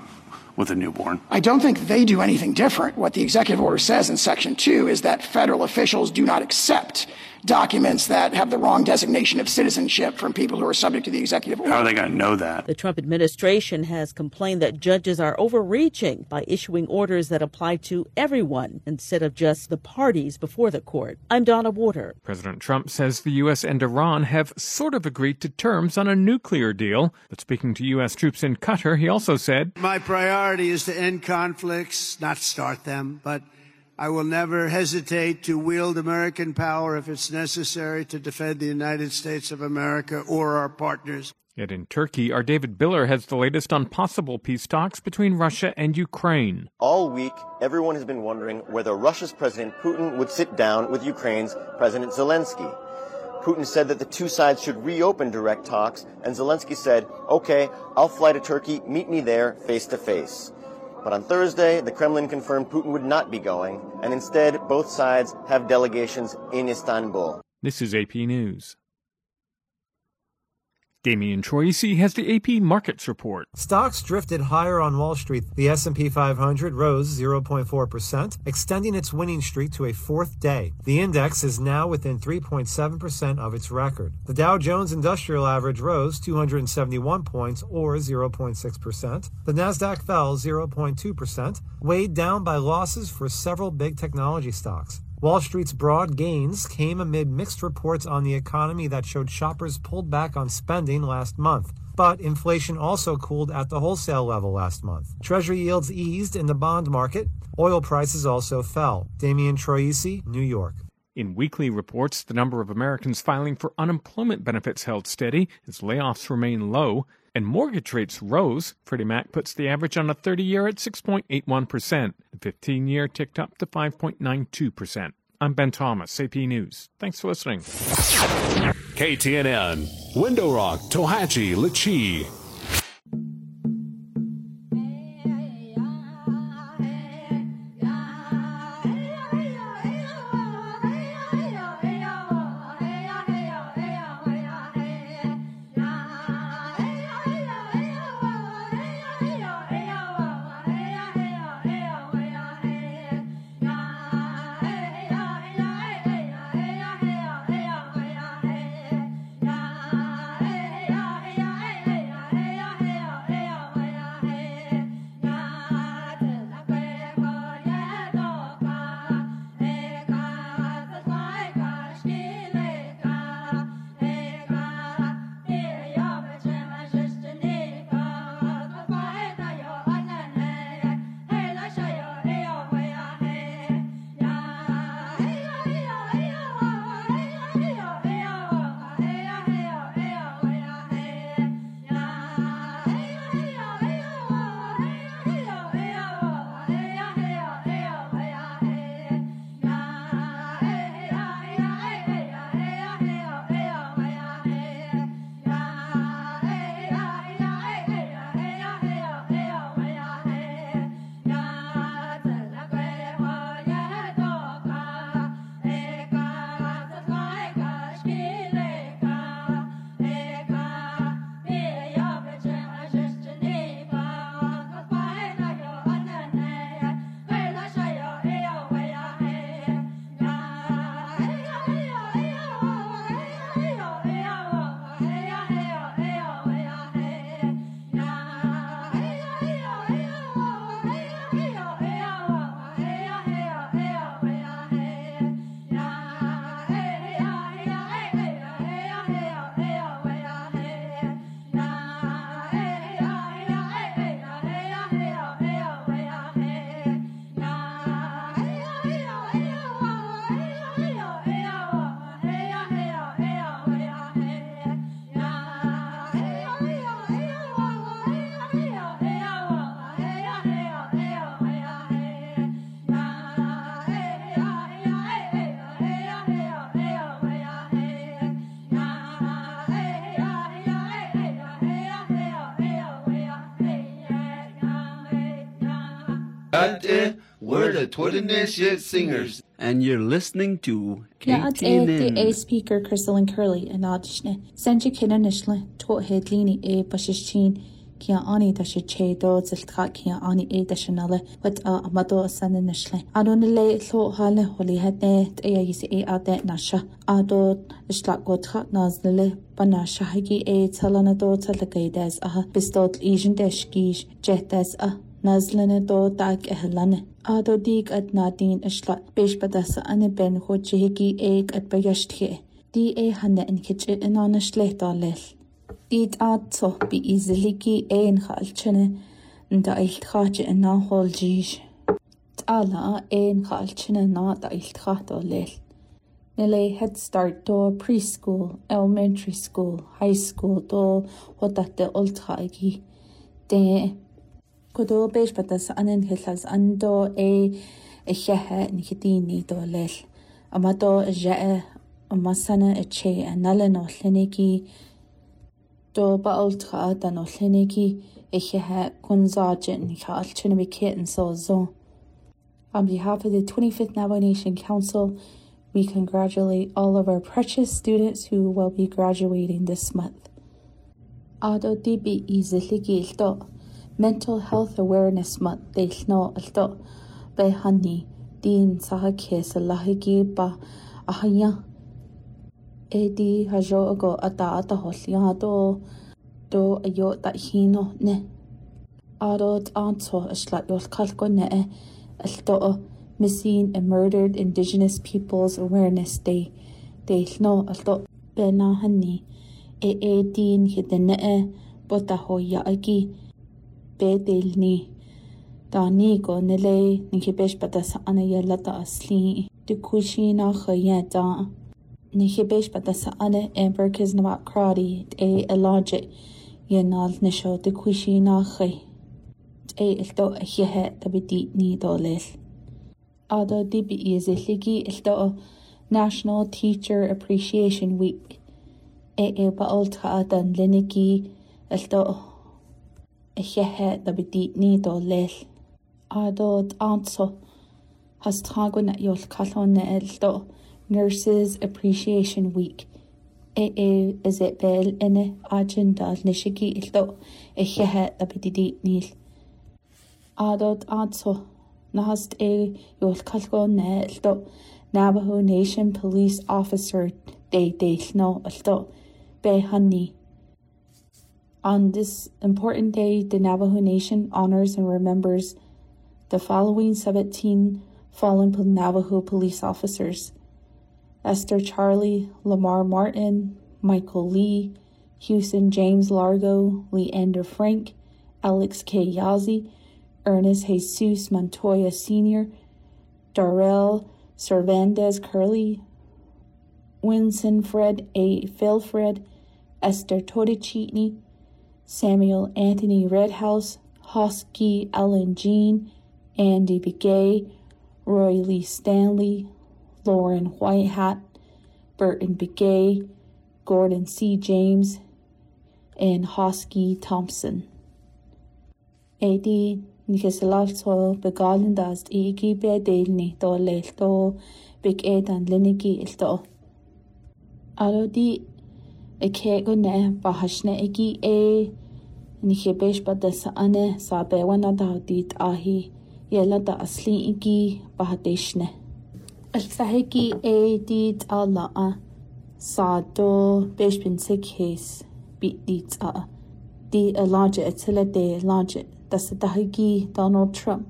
with a newborn? I don't think they do anything different. What the executive order says in Section 2 is that federal officials do not accept documents that have the wrong designation of citizenship from people who are subject to the executive order. How are they going to know that? The Trump administration has complained that judges are overreaching by issuing orders that apply to everyone instead of just the parties before the court. I'm Donna Warder. President Trump says the U.S. and Iran have sort of agreed to terms on a nuclear deal. But speaking to U.S. troops in Qatar, he also said, My priority is to end conflicts, not start them, but I will never hesitate to wield American power if it's necessary to defend the United States of America or our partners. Yet in Turkey, our David Biller has the latest on possible peace talks between Russia and Ukraine. All week, everyone has been wondering whether Russia's President Putin would sit down with Ukraine's President Zelensky. Putin said that the two sides should reopen direct talks, and Zelensky said, okay, I'll fly to Turkey, meet me there face to face. But on Thursday, the Kremlin confirmed Putin would not be going, and instead, both sides have delegations in Istanbul. This is AP News. Damian Troisi has the AP Markets Report. Stocks drifted higher on Wall Street. The S&P 500 rose 0.4%, extending its winning streak to a fourth day. The index is now within 3.7% of its record. The Dow Jones Industrial Average rose 271 points or 0.6%. The Nasdaq fell 0.2%, weighed down by losses for several big technology stocks. Wall Street's broad gains came amid mixed reports on the economy that showed shoppers pulled back on spending last month. But inflation also cooled at the wholesale level last month. Treasury yields eased in the bond market. Oil prices also fell. Damian Troisi, New York. In weekly reports, the number of Americans filing for unemployment benefits held steady as layoffs remain low and mortgage rates rose. Freddie Mac puts the average on a 30 year at 6.81%. The 15 year ticked up to 5.92%. I'm Ben Thomas, AP News. Thanks for listening. KTNN, Window Rock, Tohatchi, Lichi. Word of Twiddineshit singers. And you're listening to Na at é the KTNN. A speaker Crystalyne Curley in áisne. Send cinenne nisle to head líní é ba sin cia aní de se ché dód il tra cia aní é de sinale wat a amadó a san nisle. Anúna le lo hále holí het net é a is é a de na se. Adó is le go tra nás le banna sehaigi é talna dó tal le gaides a bistód ísin de skís jetes a Nazlenne dó dag a lenne. Adó díg at nádín isla béis badasa anna ben chu tihigi éag at bejaistché. Dí é hanne in kitse in anna slétá leil. Díd adso bí isiligi éon chaaltsinne an da iltchaite in náhol díis. Tala éon chaaltsinne ná da iltchatá leil. Na lei Head Start dó preschool, elementary school, high school dó wat dat de dó. A a a ché a dó ba ultra dan ó llinigi i chethe chunzáide ní chailtuna mi kitten so zo. On behalf of the 25th Navajo Nation Council, we congratulate all of our precious students who will be graduating this month. Ado dibi iziligi ilto, Mental Health Awareness Month de no ilto, be hani, din saha kesa lahigi ba ahaya. E di hajo ago ata ata holya do, do ayo da hino ne. Ado anto isla yol kalko ne ilto Missing and Murdered Indigenous Peoples Awareness Day, de no alto be na hani, e e din hidene bota hoya agi, bédéilní dá ní go na lé na chibéisbata sa anna dhéileta a slí du cuisí nach chu dhédá. Ní chibéisbata sa anna ébarchas nahrádí é a láide dhéáil na seo du cuisí nach chu. é iltó a chithe a bit dí ní dá leis. Adó dibi iad i ligí iltó National Teacher Appreciation Week é é baolta a den linnigí iltó a chehe da bedi ni do leil. Ado anso has trago na yol kalon na ilto Nurses Appreciation Week. E e is it bel inne agenda nishigi ilto a chehe da bedi nil. Ado anso Nahast é yol kalgo ne ilto Navajo Nation Police Officer Day Day no ilto be honey. On this important day, the Navajo Nation honors and remembers the following 17 fallen Navajo police officers Esther Charlie, Lamar Martin, Michael Lee, Houston James Largo, Leander Frank, Alex K. Yazzie, Ernest Jesus Montoya Sr., Darrell Cervantes Curley, Winston Fred A. Philfred, Esther Torrichini, Samuel Anthony Redhouse, Hosky Ellen Jean, Andy Begay, Roy Lee Stanley, Lauren Whitehat, Burton Begay, Gordon C. James, and Hosky Thompson. AD Nikisalalso begalin dast igi be delni to lelto big edan linigi ilto. Alo di e kego ne bahashne igi e ni besh bada sa ane sa be wana da dit ahi. Yela da asli igi bahadeshne. Al-Sahiki e dit Allah a. Sa do besh bin sikhes bit dit a. Di alaja etila de alaja da sa dahigi Donald Trump.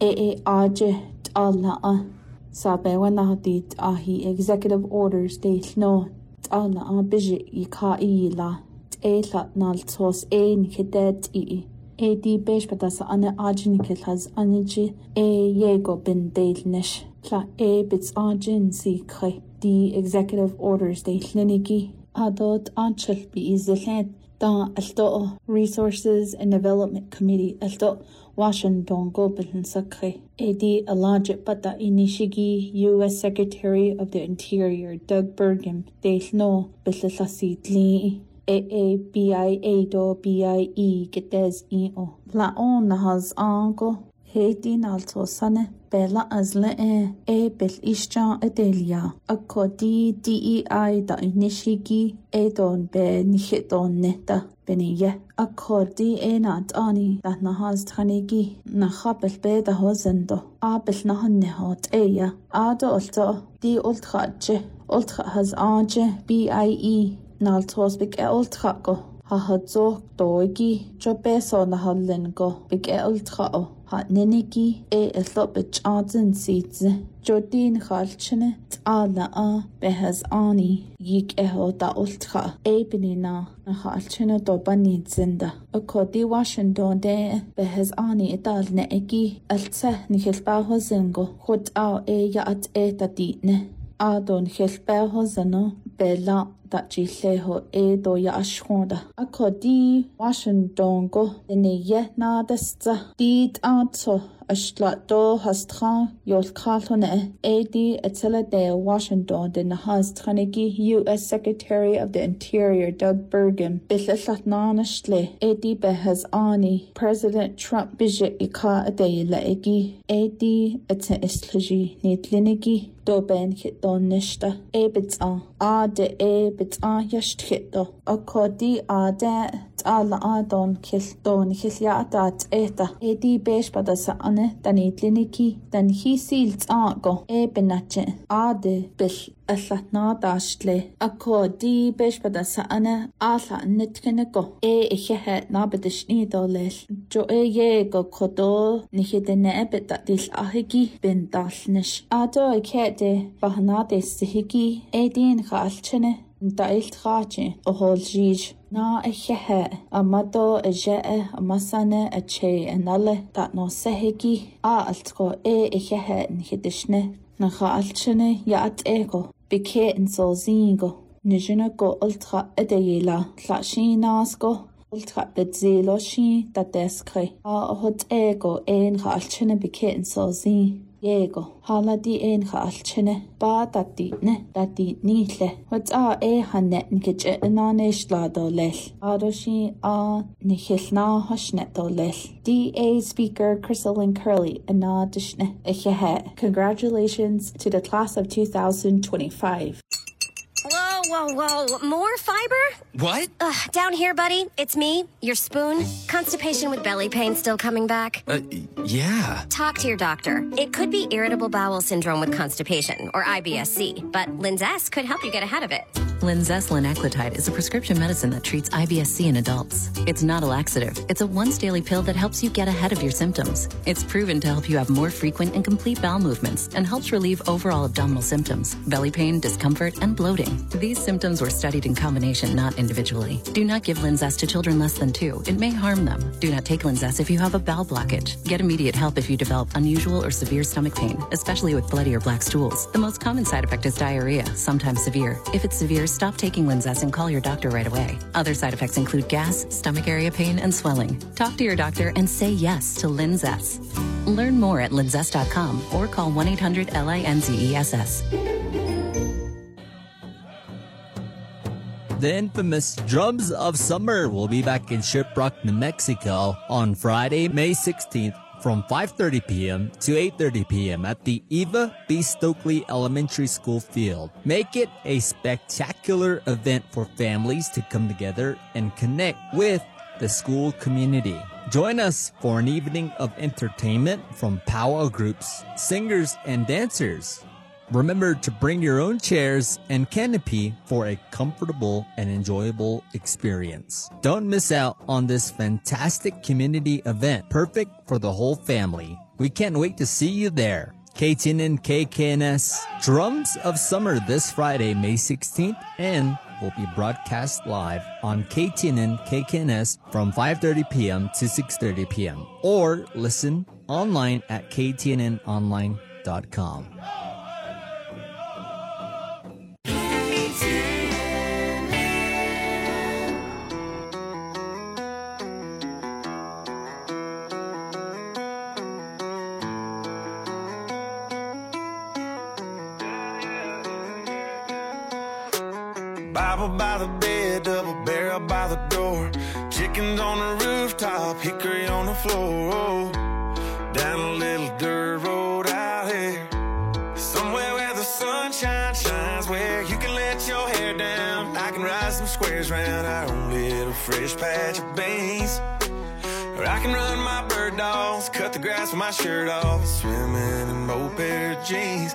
E e aje Allah a. Sa be wana dit ahi. Executive orders de no ana a. Bije i ka i la e la nal tos e ni kedet i. E di besh bata sa ana ajin kelhaz aniji e yego bin deilnish la e bits ajin si kai di executive orders de linigi adot anchel bi izlet da alto resources and development committee alto Washington go bilin sakhe AD Elijah Bata Inishigi US Secretary of the Interior Doug Burgum de no bilasasi tli AABIA AABIAWBIE go déis í ó. Laón na has an go hétí altó sanna béla as le e. e é é bill isteán a délia e a codí DEI da inisisií édón be nichédón netta. Benige a códaí éad aní le na hás tanigí na chapel béad a hosando, ábil na hanneát éa, áda oltó dí oltchaide, oltcha has áide BIE náltós big e oltcha go ha hadzoch dóigi jo beá na hallin go big e oltcha ó ha ninigi é i lopit áan sise Jo dín chailtsinne ála á bethes aní díic eho da ultcha ébanní ná na chailtsinna do baníd zinda a codí Washington dé bethes aní i dal na igi alte na chilbáho zingo chud á é at é a díne. Adon chilbáho zanno be tachi leho e do ya ashonda. Ako di washan dongo, dene ye na desta, di ato hastrá jol cáne édí a tiile dé Washington den na hastrannigi US Secretary of the Interior Doug le latnánast le édí be aní President Trump a le igi édí a te islagí ní linnigi dó ben an á de ébit anheist chitdo a de ala adon kil don chiliadat éta édí béispada sa anne den aala aadon keltoon hiljaataat eta edi bespadasa ane tan idliniki tan hisilt aako epenatse aade bel alla naadaastle ako di bespadasa ane aala nitkeneko e ehehe naabedish niidolel jo e jeego kodo nihidene ebetatil ahigi bendaalnish aado ekete bahanaadessihigi edin kaalchene bahanádé sa higi é díon chailtsinne dailtráte ó hol ríd. ná a chethe a madó a zée a masanne a ché a nalle dat nó sehigi á alt go é i chethe in chiidirne na chailtsinne jaat é go bicé in só zí go. Nu sinna go ultra a dé dhéile tla sin nás go ultra be zéló sin dat descré á a ba é hanne an kiide ládó leis ádó á na chiil ná hosnetó leis. DA Speaker Crystalyne Curley ná duisne. Congratulations to the class of 2025. Whoa, whoa, whoa. More fiber? What? Ugh, down here, buddy. It's me, your spoon. Constipation with belly pain still coming back? Uh, yeah. Talk to your doctor. It could be irritable bowel syndrome with constipation, or IBS-C, but Linzess could help you get ahead of it. Linzess linaclotide is a prescription medicine that treats IBS-C in adults. It's not a laxative. It's a once daily pill that helps you get ahead of your symptoms. It's proven to help you have more frequent and complete bowel movements and helps relieve overall abdominal symptoms, belly pain, discomfort, and bloating. These symptoms were studied in combination, not individually. Do not give Linzess to children less than two. It may harm them. Do not take Linzess if you have a bowel blockage. Get immediate help if you develop unusual or severe stomach pain, especially with bloody or black stools. The most common side effect is diarrhea, sometimes severe. If it's severe, stop taking Linzess and call your doctor right away. Other side effects include gas, stomach area pain, and swelling. Talk to your doctor and say yes to Linzess. Learn more at linzess.com or call 1 800 LINZESS. The infamous Drums of Summer will be back in Shiprock, New Mexico on Friday, May 16th from 5:30 p.m. to 8:30 p.m. at the Eva B. Stokely Elementary School field. Make it a spectacular event for families to come together and connect with the school community. Join us for an evening of entertainment from powwow groups, singers, and dancers. Remember to bring your own chairs and canopy for a comfortable and enjoyable experience. Don't miss out on this fantastic community event, perfect for the whole family. We can't wait to see you there. KTNN KKNS Drums of Summer this Friday, May 16th, and will be broadcast live on KTNN KKNS from 5:30 p.m. to 6:30 p.m. or listen online at ktnnonline.com. my shirt off, swimming in mohair jeans.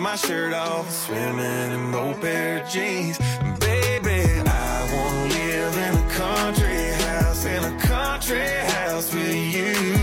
my shirt off, swimming in blue pair of jeans. Baby, I wanna live in a country house, in a country house with you.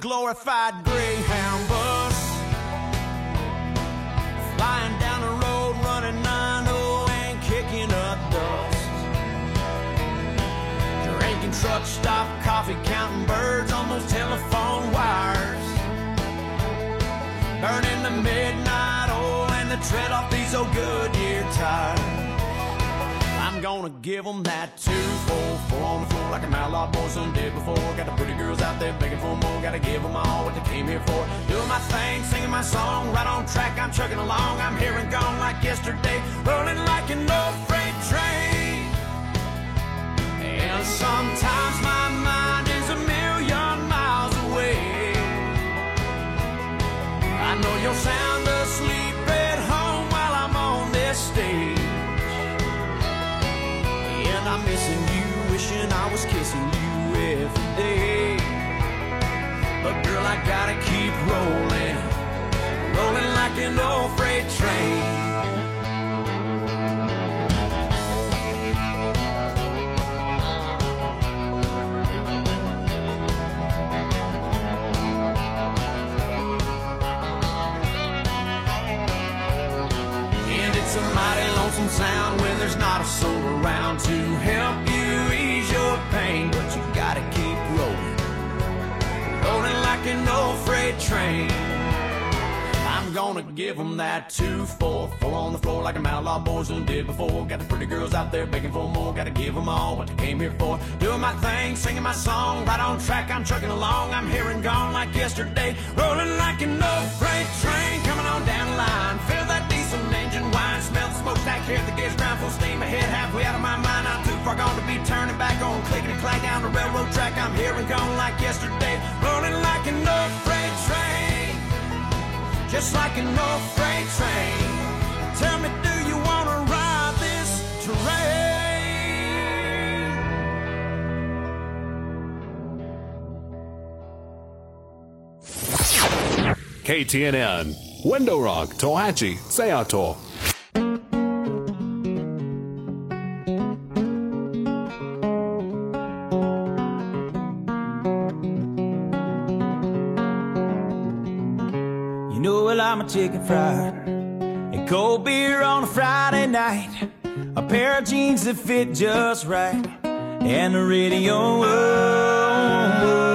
glorified Greyhound bus. Flying down the road, running 90 and kicking up dust. Drinking truck stop coffee, counting birds on those telephone wires. Burning the midnight oil and the tread off these old Goodyear tires gonna give them that two four four on the floor like an outlaw boy some did before. Got the pretty girls out there begging for more. Gotta give them all what they came here for. Doing my thing, singing my song, right on track. I'm chugging along. I'm here and gone like yesterday, rolling like an old freight train. And sometimes my mind is a million miles away. I know your sound. I'm missing you, wishing I was kissing you every day. But girl, I gotta keep rolling, rolling like an old freight train. midnight train. I'm gonna give them that two four four on the floor like a outlaw boys done did before. Got the pretty girls out there begging for more. Gotta give them all what they came here for. Doing my thing, singing my song. Right on track, I'm trucking along. I'm here and gone like yesterday. Rolling like an old freight train. Coming on down the line. Feel that diesel engine whine. Smell the smoke stack here. The gears ground full steam ahead. Halfway out of my mind. I'm too far gone to be turning back on. Clicking and clack down the railroad track. I'm here and gone like yesterday. Rolling like an old freight just like an old freight train. Tell me, do you wanna ride this train? KTNN, Window Rock, Tohatchi, Seattle. A chicken fried. And cold beer on a Friday night. A pair of jeans that fit just right. And the radio oh, oh, oh.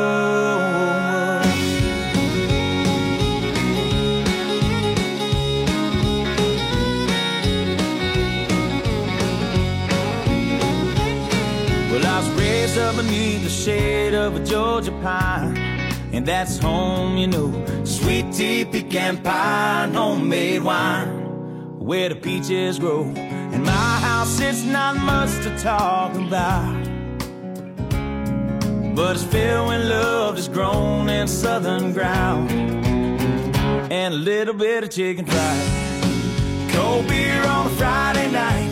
Up beneath the shade of a Georgia pine. And that's home, you know Sweet tea, pecan pie, homemade wine Where the peaches grow. And my house, it's not much to talk about But it's filled with love that's grown in southern ground. And a little bit of chicken fried. Cold beer on a Friday night.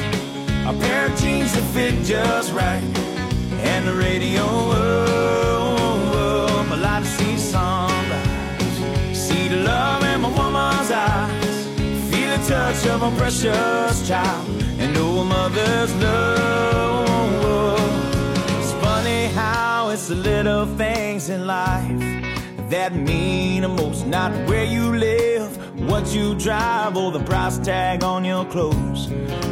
A pair of jeans that fit just right. And the radio, oh, oh, oh, like to see sunrise See the love in my woman's eyes Feel the touch of a precious child And a mother's love It's funny how it's the little things in life that mean the most. Not where you live, what you drive, or the price tag on your clothes.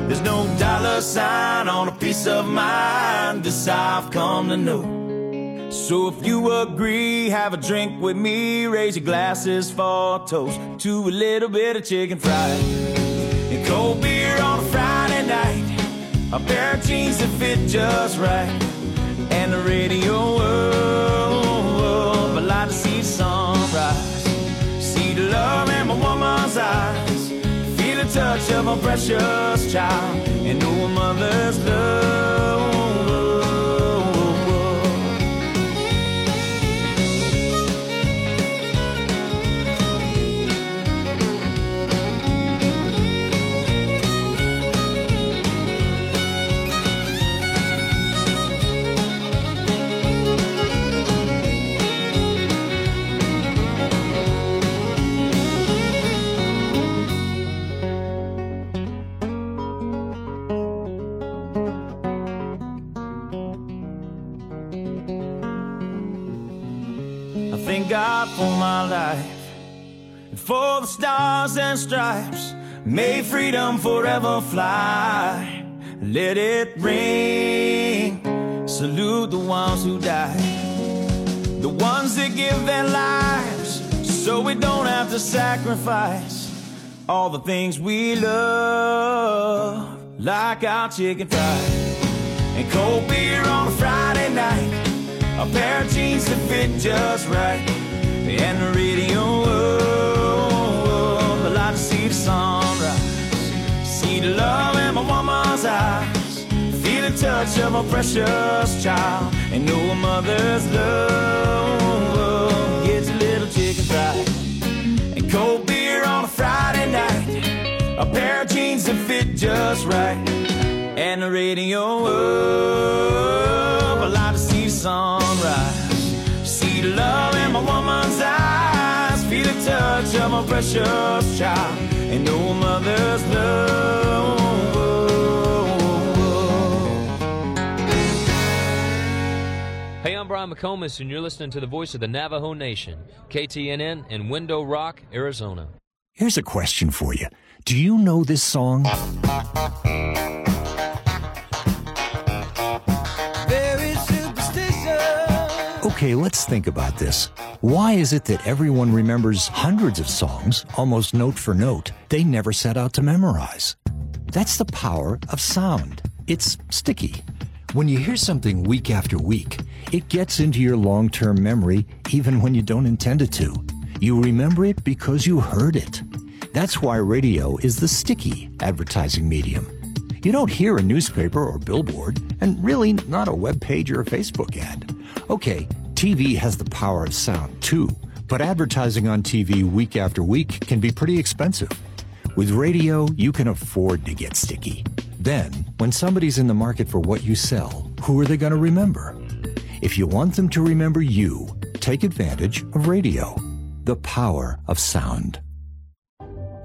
There's no dollar sign on a piece of mind. This I've come to know. So if you agree, have a drink with me. Raise your glasses for a toast to a little bit of chicken fried and cold beer on a Friday night. A pair of jeans that fit just right, and the radio. Oh, I like to see the sunrise, see the love in my woman's eyes, feel the touch of a precious child, and know a mother's love. Life and for the stars and stripes. May freedom forever fly. Let it ring. Salute the ones who died, the ones that give their lives so we don't have to sacrifice all the things we love, like our chicken fried and cold beer on a Friday night. A pair of jeans that fit just right. And the radio, oh, I like to see the sunrise. See the love in my woman's eyes. Feel the touch of a precious child. And know a mother's love gets a little chicken fried. And cold beer on a Friday night. A pair of jeans that fit just right. And the radio, oh, I like to see the sunrise. See the love in my woman's eyes. Feel the touch of my precious child. And know a mother's love. Hey, I'm Brian McComas, and you're listening to the voice of the Navajo Nation, KTNN in Window Rock, Arizona. Here's a question for you. Do you know this song? Okay, let's think about this. Why is it that everyone remembers hundreds of songs, almost note for note, they never set out to memorize? That's the power of sound. It's sticky. When you hear something week after week, it gets into your long term memory even when you don't intend it to. You remember it because you heard it. That's why radio is the sticky advertising medium. You don't hear a newspaper or billboard, and really not a web page or a Facebook ad. Okay, TV has the power of sound too, but advertising on TV week after week can be pretty expensive. With radio, you can afford to get sticky. Then, when somebody's in the market for what you sell, who are they going to remember? If you want them to remember you, take advantage of radio. The power of sound.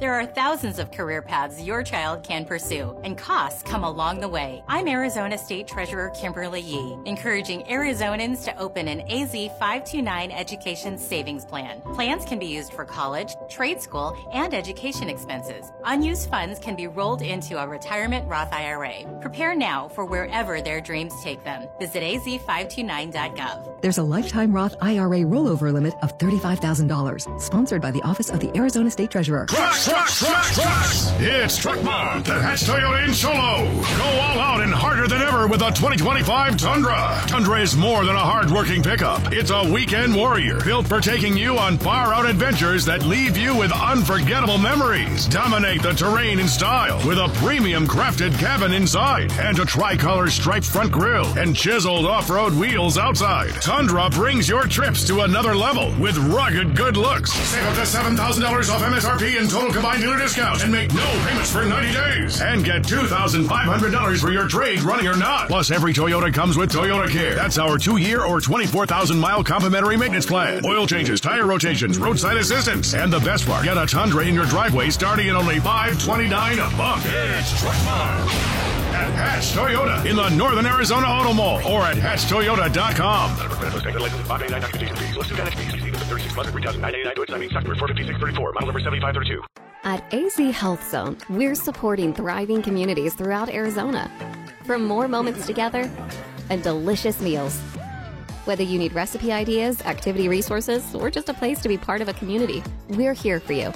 There are thousands of career paths your child can pursue, and costs come along the way. I'm Arizona State Treasurer Kimberly Yee, encouraging Arizonans to open an AZ 529 Education Savings Plan. Plans can be used for college, trade school, and education expenses. Unused funds can be rolled into a retirement Roth IRA. Prepare now for wherever their dreams take them. Visit az529.gov. There's a lifetime Roth IRA rollover limit of $35,000, sponsored by the Office of the Arizona State Treasurer. Trucks, trucks, trucks, trucks! It's Truck Month at Hatch Toyota in Show Low. Go all out and harder than ever with the 2025 Tundra. Tundra is more than a hard-working pickup. It's a weekend warrior built for taking you on far-out adventures that leave you with unforgettable memories. Dominate the terrain in style with a premium crafted cabin inside and a tricolor striped front grille and chiseled off-road wheels outside. Tundra brings your trips to another level with rugged good looks. Save up to $7,000 off MSRP and total combined dealer discount and make no payments for 90 days. And get $2,500 for your trade running or not. Plus, every Toyota comes with Toyota Care. That's our two year or 24,000 mile complimentary maintenance plan. Oil changes, tire rotations, roadside assistance. And the best part, get a Tundra in your driveway starting at only 529 a month. It's Truck Month at Hatch Toyota in the Northern Arizona Auto Mall or at hatchtoyota.com. At AZ Health Zone, we're supporting thriving communities throughout Arizona. From more moments together and delicious meals. Whether you need recipe ideas, activity resources, or just a place to be part of a community, we're here for you.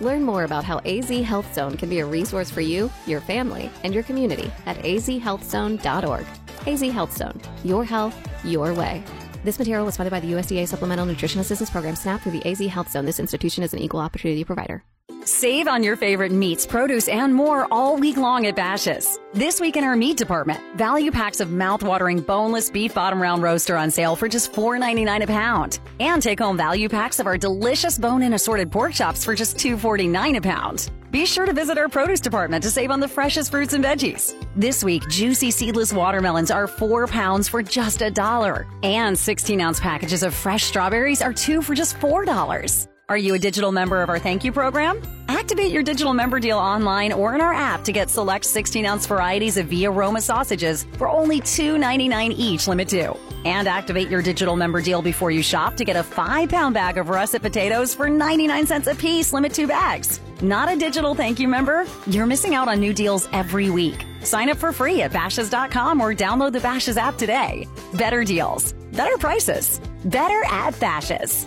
Learn more about how AZ Health Zone can be a resource for you, your family, and your community at azhealthzone.org. AZ Health Zone, your health, your way. This material was funded by the USDA Supplemental Nutrition Assistance Program SNAP through the AZ Health Zone. This institution is an equal opportunity provider. Save on your favorite meats, produce, and more all week long at Bashas'. This week in our meat department, value packs of mouth-watering boneless beef bottom round roaster on sale for just $4.99 a pound. And take home value packs of our delicious bone-in assorted pork chops for just $2.49 a pound. Be sure to visit our produce department to save on the freshest fruits and veggies. This week, juicy seedless watermelons are four pounds for just a dollar. And 16 ounce packages of fresh strawberries are two for just $4. Are you a digital member of our thank you program? Activate your digital member deal online or in our app to get select 16 ounce varieties of Via Roma sausages for only $2.99 each, limit two. And activate your digital member deal before you shop to get a five pound bag of russet potatoes for 99 cents a piece, limit two bags. Not a digital thank you member? You're missing out on new deals every week. Sign up for free at bashas.com or download the Bashas' app today. Better deals, better prices, better at Bashas'.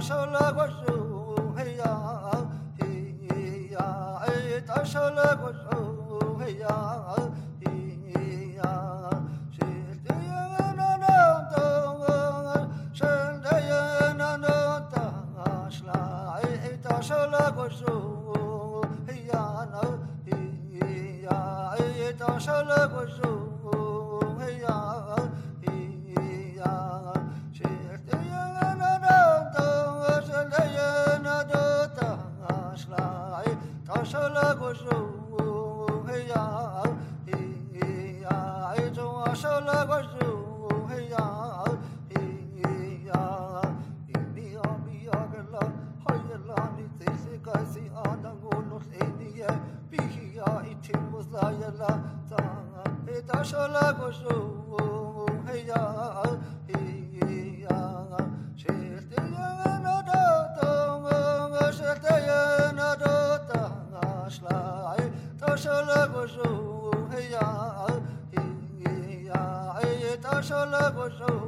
手拉过手，嘿呀，嘿呀，哎，大手拉过手，嘿呀。手拉过手，嘿呀，那嘿呀，哎，当手拉过手。Streaming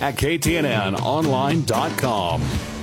at ktnnonline.com.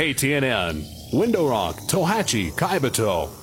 KTNN, Window Rock, Tohatchi, Kaibato.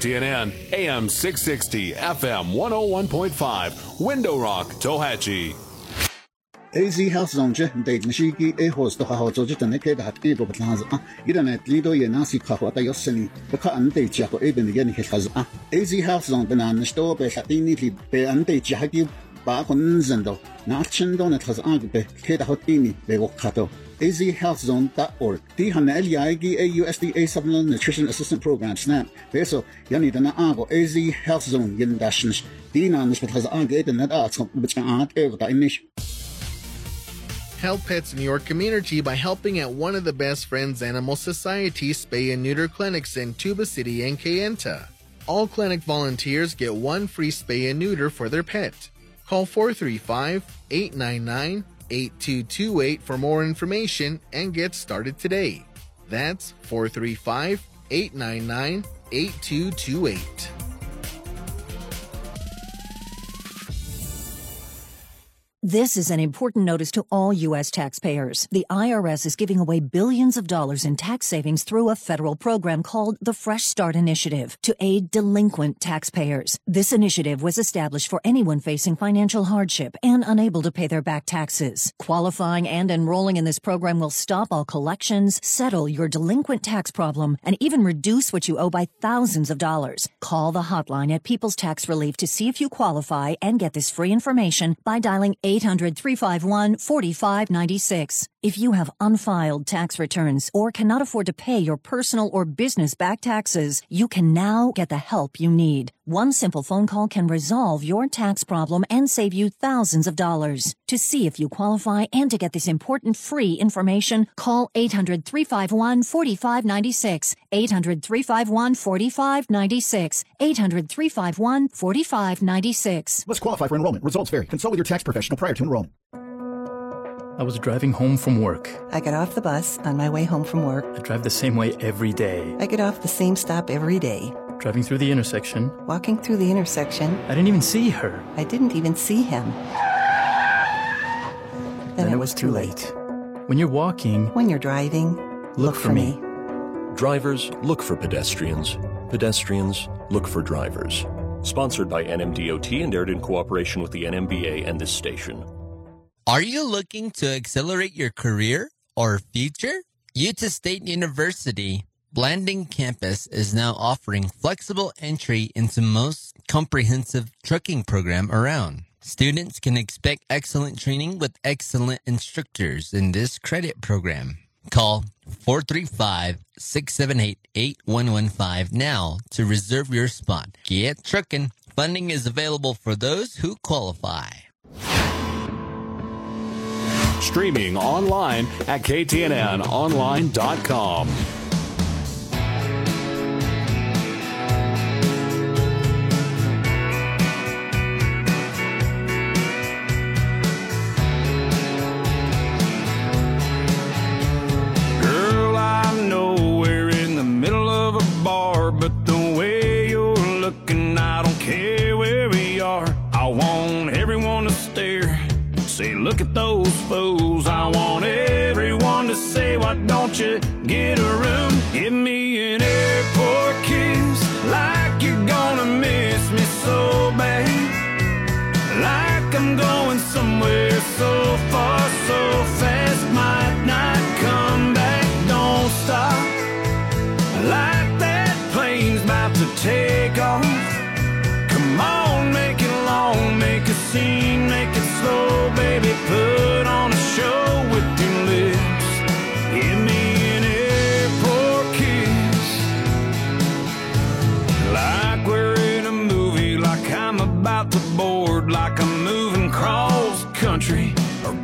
KTNN, AM 660, FM 101.5, Window Rock, Tohatchi. AZ Health Zone je date na shiki e host to ha zo jita ne ke da ti bo batlanza a ida net lido ye nasi ka ho ta yosani be ka an date ja ko e ben ye ni khaz ah, a AZ Health Zone bena na sto be sa ti ni li be an date ja ki ba kon zendo na chen do net khaz a ah, be ke da ho ti ni be wo khato azhealthzone.org. A USDA Supplemental Nutrition Assistant Program SNAP. Beso yani dana ago AZ Health Zone yin dashnish. Di na nish bet khaz a ge den net a tsom bitcha a inish. Help pets in your community by helping at one of the best friends animal society spay and neuter clinics in Tuba City and Kayenta. All clinic volunteers get one free spay and neuter for their pet. Call 435 899 8228 for more information and get started today. That's 435 899 8228. This is an important notice to all U.S. taxpayers. The IRS is giving away billions of dollars in tax savings through a federal program called the Fresh Start Initiative to aid delinquent taxpayers. This initiative was established for anyone facing financial hardship and unable to pay their back taxes. Qualifying and enrolling in this program will stop all collections, settle your delinquent tax problem, and even reduce what you owe by thousands of dollars. Call the hotline at People's Tax Relief to see if you qualify and get this free information by dialing 800 351 4596. If you have unfiled tax returns or cannot afford to pay your personal or business back taxes, you can now get the help you need. One simple phone call can resolve your tax problem and save you thousands of dollars. To see if you qualify and to get this important free information, call 800 351 4596. 800 351 4596. 800 351 4596. Must qualify for enrollment. Results vary. Consult with your tax professional prior to enrollment. I was driving home from work. I got off the bus on my way home from work. I drive the same way every day. I get off the same stop every day. Driving through the intersection. Walking through the intersection. I didn't even see her. I didn't even see him. Then, Then it was too late. When you're walking, When you're driving, look, for me. Drivers, look for pedestrians. Pedestrians, look for drivers. Sponsored by NMDOT and aired in cooperation with the NMBA and this station. Are you looking to accelerate your career or future? Utah State University Blanding Campus is now offering flexible entry into most comprehensive trucking program around. Students can expect excellent training with excellent instructors in this credit program. Call 435-678-8115 now to reserve your spot. Get trucking. Funding is available for those who qualify. Streaming online at ktnnonline.com. at those fools. I want everyone to say, why don't you get a room? Give me an airport kiss, like you're gonna miss me so bad. Like I'm going somewhere so far, so fast,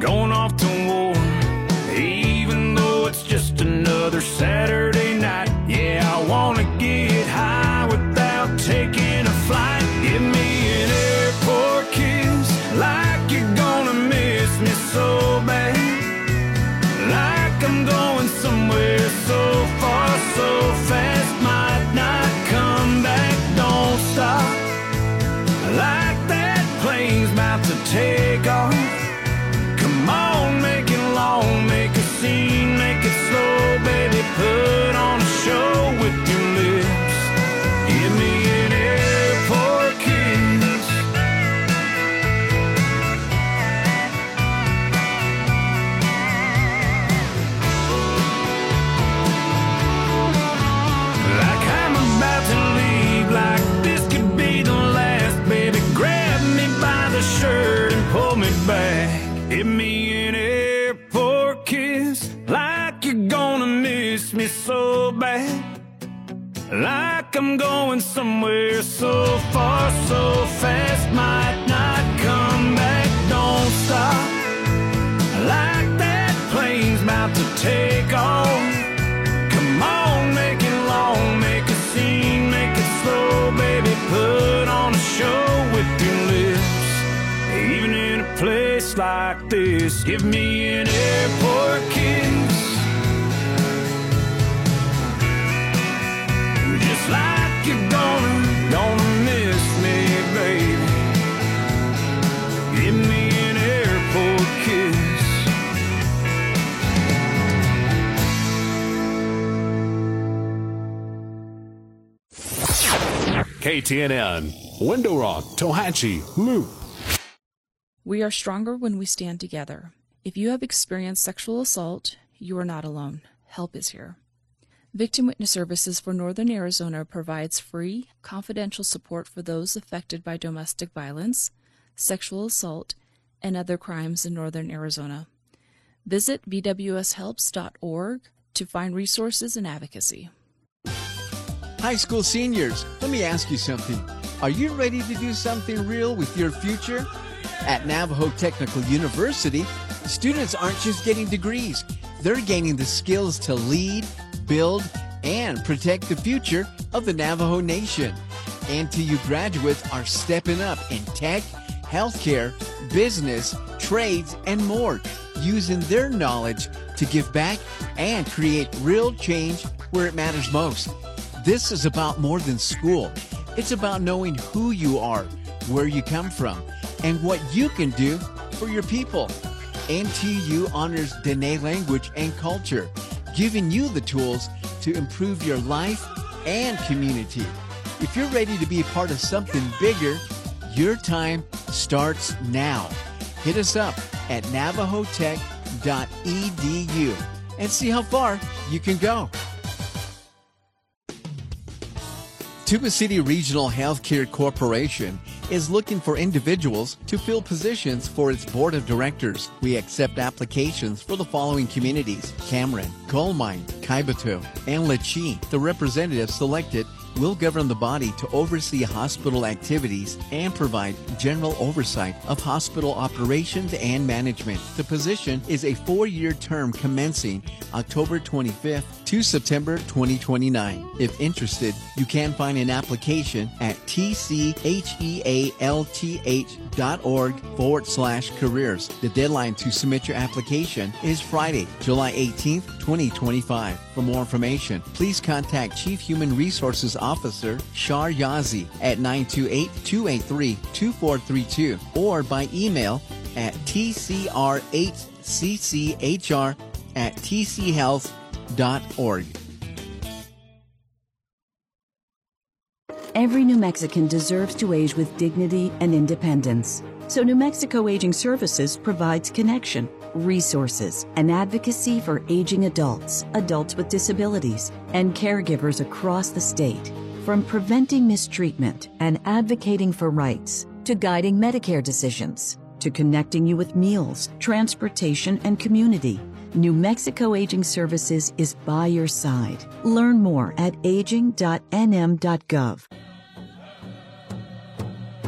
going Give me an airport kiss, like you're gonna miss me so bad. Like I'm going somewhere so far, so fast, might not come back. Don't stop. Like that plane's about to take off. Come on, make it long, make scene, make it slow, baby. Put on a show place like this, give me an airport kiss. Just like you're gonna, gonna miss me, baby. Give me an airport kiss. KTNN, Window Rock, Tohatchi, Loop. We are stronger when we stand together. If you have experienced sexual assault, you are not alone. Help is here. Victim Witness Services for Northern Arizona provides free, confidential support for those affected by domestic violence, sexual assault, and other crimes in Northern Arizona. Visit bwshelps.org to find resources and advocacy. High school seniors, let me ask you something. Are you ready to do something real with your future? At Navajo Technical University, students aren't just getting degrees, they're gaining the skills to lead, build, and protect the future of the Navajo Nation. NTU graduates are stepping up in tech, healthcare, business, trades, and more, using their knowledge to give back and create real change where it matters most. This is about more than school. It's about knowing who you are, where you come from, and what you can do for your people. NTU honors Dene language and culture, giving you the tools to improve your life and community. If you're ready to be a part of something bigger, your time starts now. Hit us up at navajotech.edu and see how far you can go. Tuba City Regional Healthcare Corporation is looking for individuals to fill positions for its board of directors. We accept applications for the following communities Cameron, Coal Mine, and LeChee. The representatives selected will govern the body to oversee hospital activities and provide general oversight of hospital operations and management. The position is a four year term commencing October 25th to September 2029. If interested, you can find an application at tchealth.org forward slash careers. The deadline to submit your application is Friday, July 18th, 2025. For more information, please contact Chief Human Resources Officer Shar Yazzie at 928-283-2432 or by email at tcr8cchr at tchealth.org. Every New Mexican deserves to age with dignity and independence. So New Mexico Aging Services provides connection, resources, and advocacy for aging adults, adults with disabilities, and caregivers across the state. From preventing mistreatment and advocating for rights, to guiding Medicare decisions, to connecting you with meals, transportation, and community. New Mexico Aging Services is by your side. Learn more at aging.nm.gov.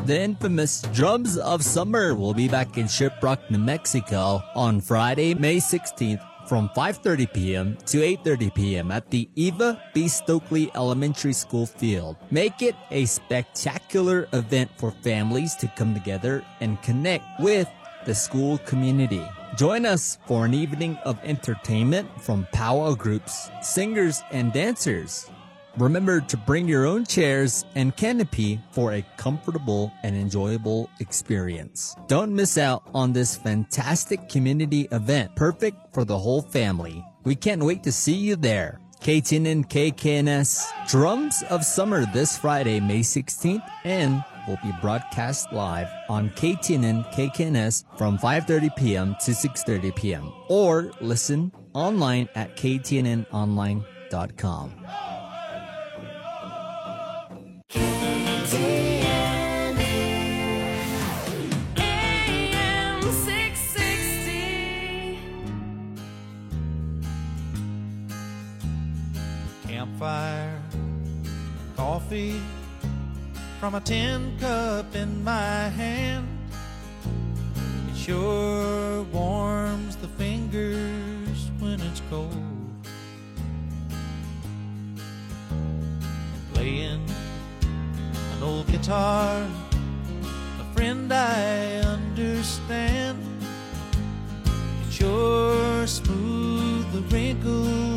The infamous Drums of Summer will be back in Shiprock, New Mexico on Friday, May 16th from 5:30 p.m. to 8:30 p.m. at the Eva B. Stokely Elementary School field. Make it a spectacular event for families to come together and connect with the school community. Join us for an evening of entertainment from powwow groups, singers, and dancers. Remember to bring your own chairs and canopy for a comfortable and enjoyable experience. Don't miss out on this fantastic community event, perfect for the whole family. We can't wait to see you there. KTNN KKNS Drums of Summer this Friday, May 16th, and will be broadcast live on KTNN KKNS from 5:30 p.m. to 6:30 p.m. or listen online at ktnnonline.com. coffee from a tin cup in my hand. It sure warms the fingers when it's cold. Playing an old guitar, a friend I understand. It sure smooth the wrinkles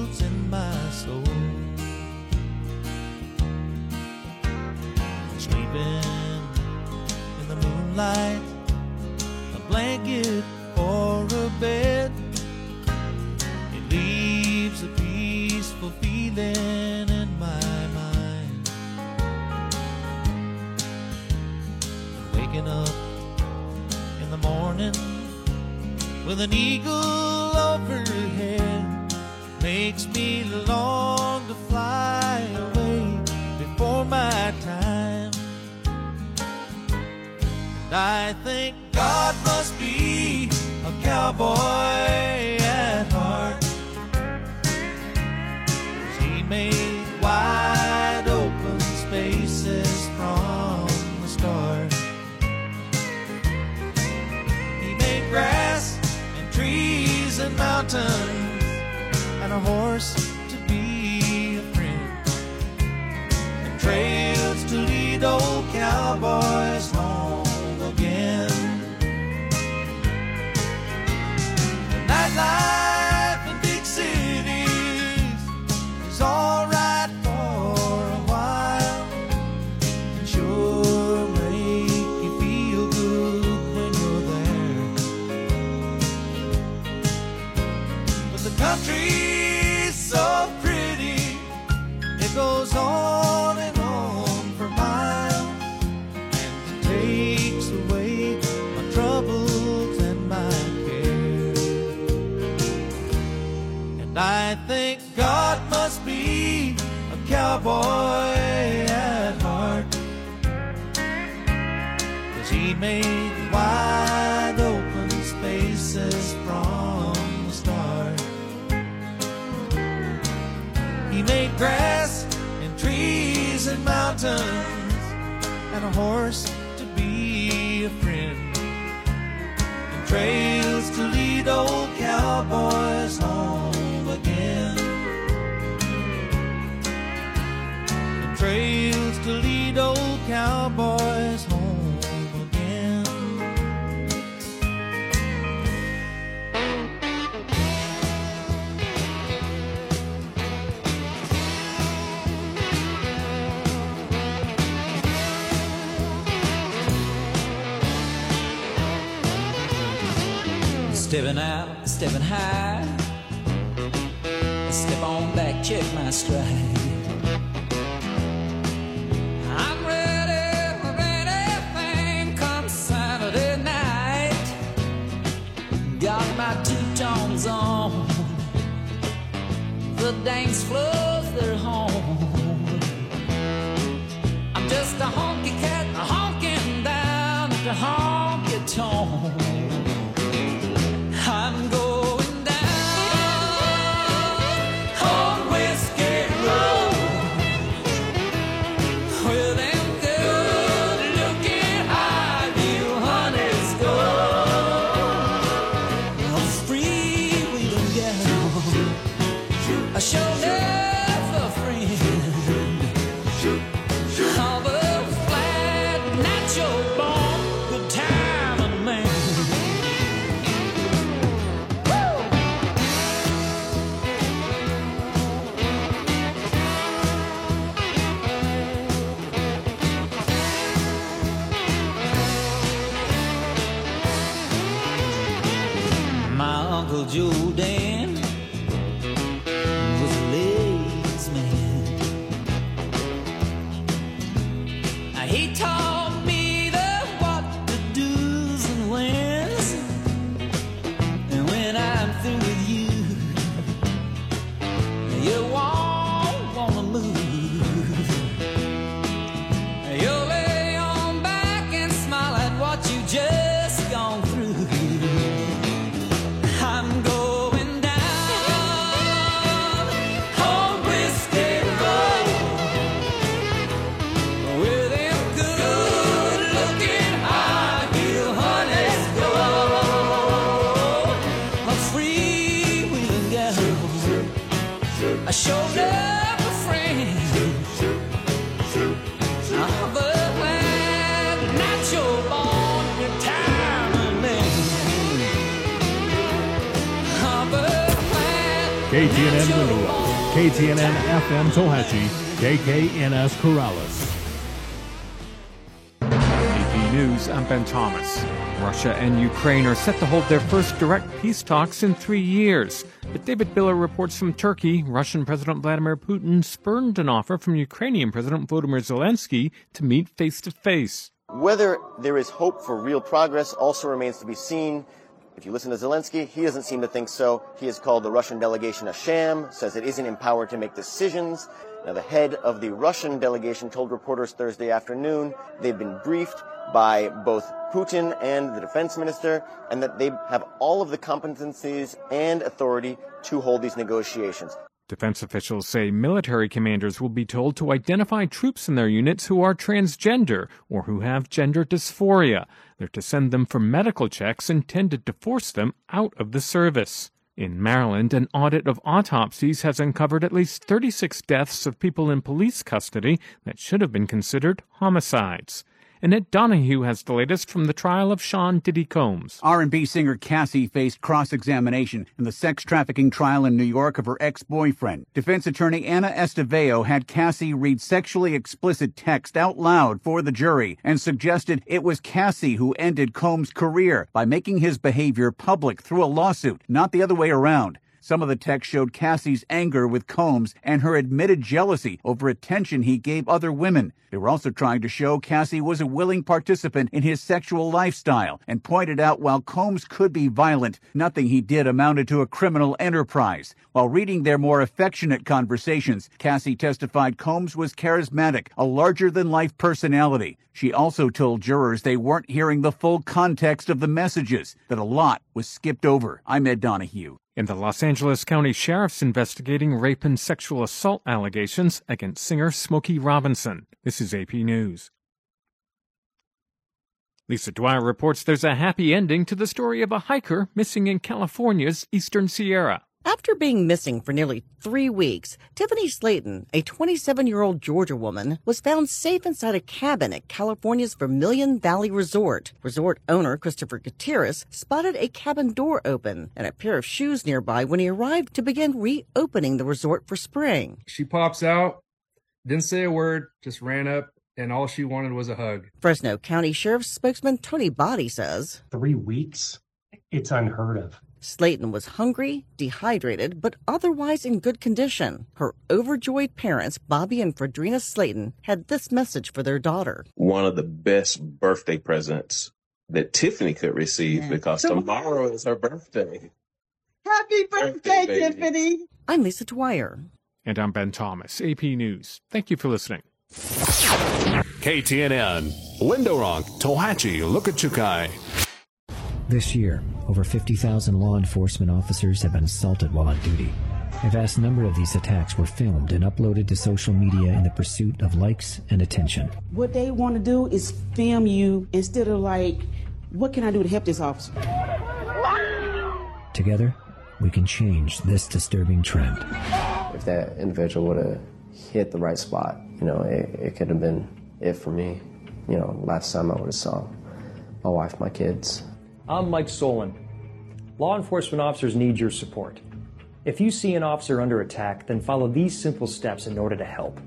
a blanket or a bed. It leaves a peaceful feeling in my mind. Waking up in the morning with an eagle overhead makes me And I think God must be a cowboy at heart. he made wide open spaces from the start. He made grass and trees and mountains and a horse to be a friend and trails to lead oh, old cowboys The cowboy at heart, 'cause he made wide open spaces from the start. He made grass and trees and mountains, and a horse to be a friend, and trails to lead old cowboys home cowboys home again. Stepping out, stepping high. Step on back, check my stride. On. The dance floors, KTNN Window KTNN FM Tohatchi, KKNS Corrales. AP News, I'm Ben Thomas. Russia and Ukraine are set to hold their first direct peace talks in three years. But David Biller reports from Turkey, Russian President Vladimir Putin spurned an offer from Ukrainian President Volodymyr Zelensky to meet face to face. Whether there is hope for real progress also remains to be seen. If you listen to Zelensky, he doesn't seem to think so. He has called the Russian delegation a sham, says it isn't empowered to make decisions. Now, the head of the Russian delegation told reporters Thursday afternoon they've been briefed by both Putin and the defense minister, and that they have all of the competencies and authority to hold these negotiations. Defense officials say military commanders will be told to identify troops in their units who are transgender or who have gender dysphoria. They're to send them for medical checks intended to force them out of the service. In Maryland, an audit of autopsies has uncovered at least 36 deaths of people in police custody that should have been considered homicides. Annette Donahue has the latest from the trial of Sean Diddy Combs. R&B singer Cassie faced cross-examination in the sex trafficking trial in New York of her ex-boyfriend. Defense attorney Anna Estevao had Cassie read sexually explicit text out loud for the jury and suggested it was Cassie who ended Combs' career by making his behavior public through a lawsuit, not the other way around. Some of the text showed Cassie's anger with Combs and her admitted jealousy over attention he gave other women. They were also trying to show Cassie was a willing participant in his sexual lifestyle and pointed out while Combs could be violent, nothing he did amounted to a criminal enterprise. While reading their more affectionate conversations, Cassie testified Combs was charismatic, a larger than life personality. She also told jurors they weren't hearing the full context of the messages, that a lot was skipped over. I'm Ed Donahue. And the Los Angeles County Sheriff's investigating rape and sexual assault allegations against singer Smokey Robinson. This is AP News. Lisa Dwyer reports there's a happy ending to the story of a hiker missing in California's Eastern Sierra. After being missing for nearly three weeks, Tiffany Slayton, a 27 year old Georgia woman, was found safe inside a cabin at California's Vermilion Valley Resort. Resort owner Christopher Gutierrez spotted a cabin door open and a pair of shoes nearby when he arrived to begin reopening the resort for spring. She pops out, didn't say a word, just ran up, and all she wanted was a hug. Fresno County Sheriff's spokesman Tony Botti says Three weeks? It's unheard of. Slayton was hungry, dehydrated, but otherwise in good condition. Her overjoyed parents, Bobby and Fredrina Slayton, had this message for their daughter. One of the best birthday presents that Tiffany could receive because tomorrow is her birthday. Happy birthday, baby. Tiffany! I'm Lisa Dwyer. And I'm Ben Thomas, AP News. Thank you for listening. KTNN, Window Rock, Tohatchi, Lukachukai. This year, over 50,000 law enforcement officers have been assaulted while on duty. A vast number of these attacks were filmed and uploaded to social media in the pursuit of likes and attention. What they want to do is film you instead of like, what can I do to help this officer? Together, we can change this disturbing trend. If that individual would have hit the right spot, you know, it, it could have been it for me. You know, last time I would have saw my wife, my kids. I'm Mike Solon. Law enforcement officers need your support. If you see an officer under attack, then follow these simple steps in order to help.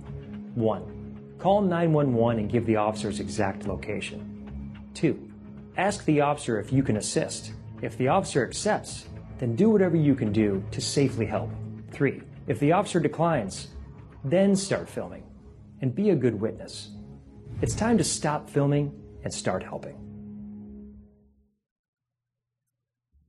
1. Call 911 and give the officer's exact location. 2. Ask the officer if you can assist. If the officer accepts, then do whatever you can do to safely help. 3. If the officer declines, then start filming and be a good witness. It's time to stop filming and start helping.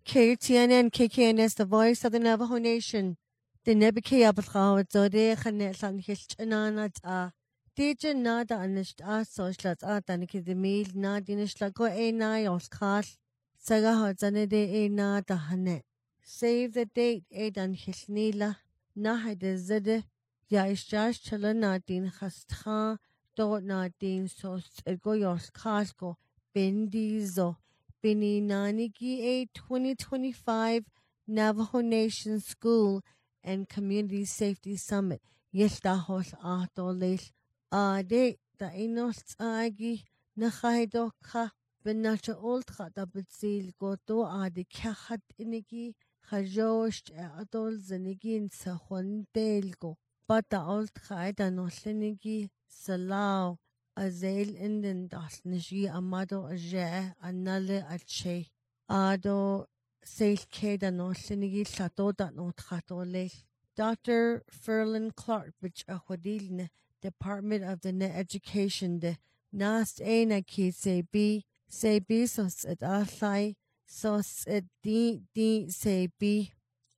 KTNN KKNS the voice of the Navajo Nation. The Nebike Abelchau Zode Hanet Hilch Anana Ta. Teacher Nada Anisht A Sochlat A Daniki the Meal Nadinish Lago A Nai Oskal. Saga Hodzane de A Nada Hanet. Save the date A Dan Hilnila. Naha de Zede. Ya Ishjash Chala Nadin Hastha. Dot Nadin Sos Egoyos Kasko. Bendizo. Bininanigi A 2025 Navajo Nation School and Community Safety Summit. Yestahos Atolil Ade da Inos Agi Nahaidokha Benata Ultra da Betsil Goto Adi Kahat Inigi Hajosh Adol Zenigin Sahon Delgo Bata Ultra da Noslenigi Salau Azel inden dasnishi amado aje anale ache ado seil keda no sinigi sato da no trato le Dr. Ferlin Clark which ahwadilne Department of the Net Education de nast ena ki se bi se bi sos et athai sos et di di se bi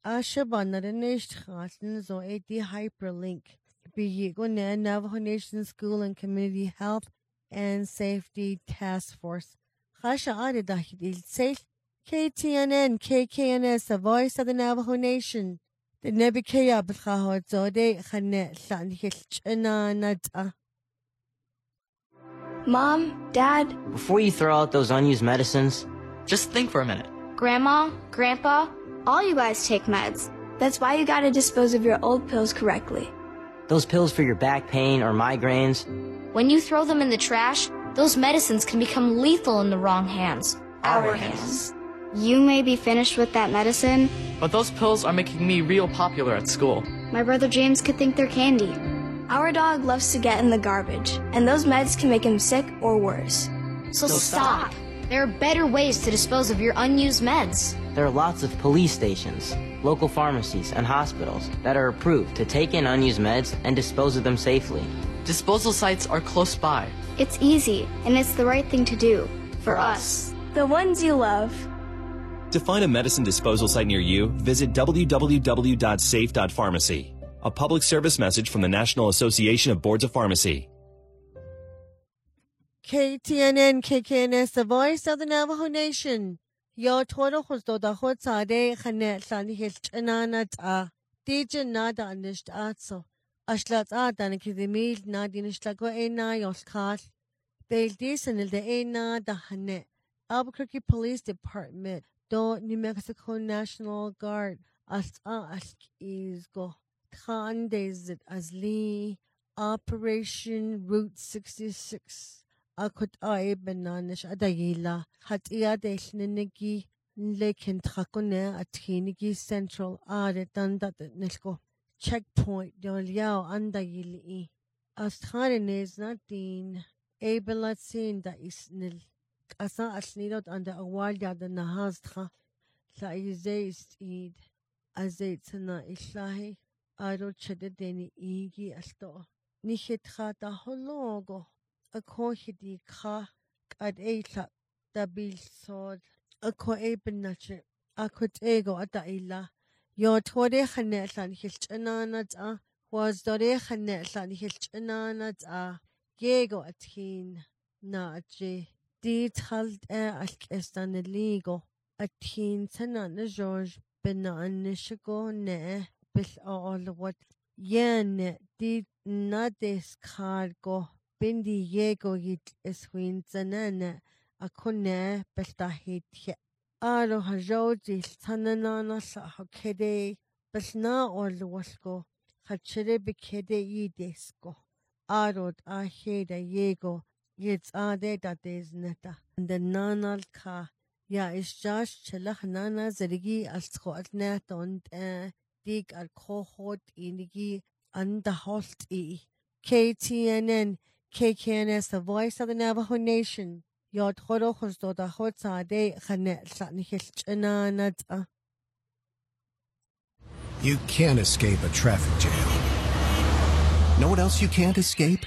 Ashaban na nisht gaten zo hyperlink Biyigone Navajo Nation School and Community Health and Safety Task Force. Hasha KTNN KKNS, the voice of the Navajo Nation. The Nebikaya Bhaho Zode Hane San Hilchana Nada. Mom, Dad, Before you throw out those unused medicines, just think for a minute. Grandma, Grandpa, all you guys take meds. That's why you gotta dispose of your old pills correctly. Those pills for your back pain or migraines, When you throw them in the trash, those medicines can become lethal in the wrong hands. Our hands. You may be finished with that medicine. But those pills are making me real popular at school. My brother James could think they're candy. Our dog loves to get in the garbage, and those meds can make him sick or worse. So, So stop. There are better ways to dispose of your unused meds. there are lots of police stations, local pharmacies, and hospitals that are approved to take in unused meds and dispose of them safely. Disposal sites are close by. It's easy, and it's the right thing to do. For us. The ones you love. To find a medicine disposal site near you, visit www.safe.pharmacy. A public service message from the National Association of Boards of Pharmacy. KTNN KKNS, the voice of the Navajo Nation. Yo toro khos do da khot sade khane tlani hil chanana ta. Dije nada anisht atso. Ashlat atan kidimil nadin ishtlago ena yoskal. They'll decent the ena da hane. Albuquerque Police Department do New Mexico National Guard as as is go. Khan as Lee Operation Route 66. Akut ay bananish adayila. Hat iya deshninigi lekin trakone at hinigi central are danda nilko. Checkpoint yol yao andayili. As is not din. Abelat sin da isnil. Asa asnilot anda awalya da nahaztra. La izeist id. Azaytsana islahi. Aro chede deni igi alto. Nishitcha da hologo. акохиди кха кад эйла табилсод ако эйбначи акот эго ата илла ё торе ханэ лан хилч ананат а хуаз доре ханэ лан хилч ананат а гего атхин наачи ди талд э алк эстане лиго атхин санана жорж бенанне шго не бил оолвот яне ди надес карго bendigegogit esquinsanana akune peltahitje alo hajojil sanananarla hokkede pelna orluwalko khachere bikede idesko arod aheda yego yets ade datezneta ndananalka ya isjash chelakh nana zerigi altsqo alnata und dig alkohot inigi anda holt i KTNN KKNS, the voice of the Navajo Nation. You can't escape a traffic jam. Know what else you can't escape?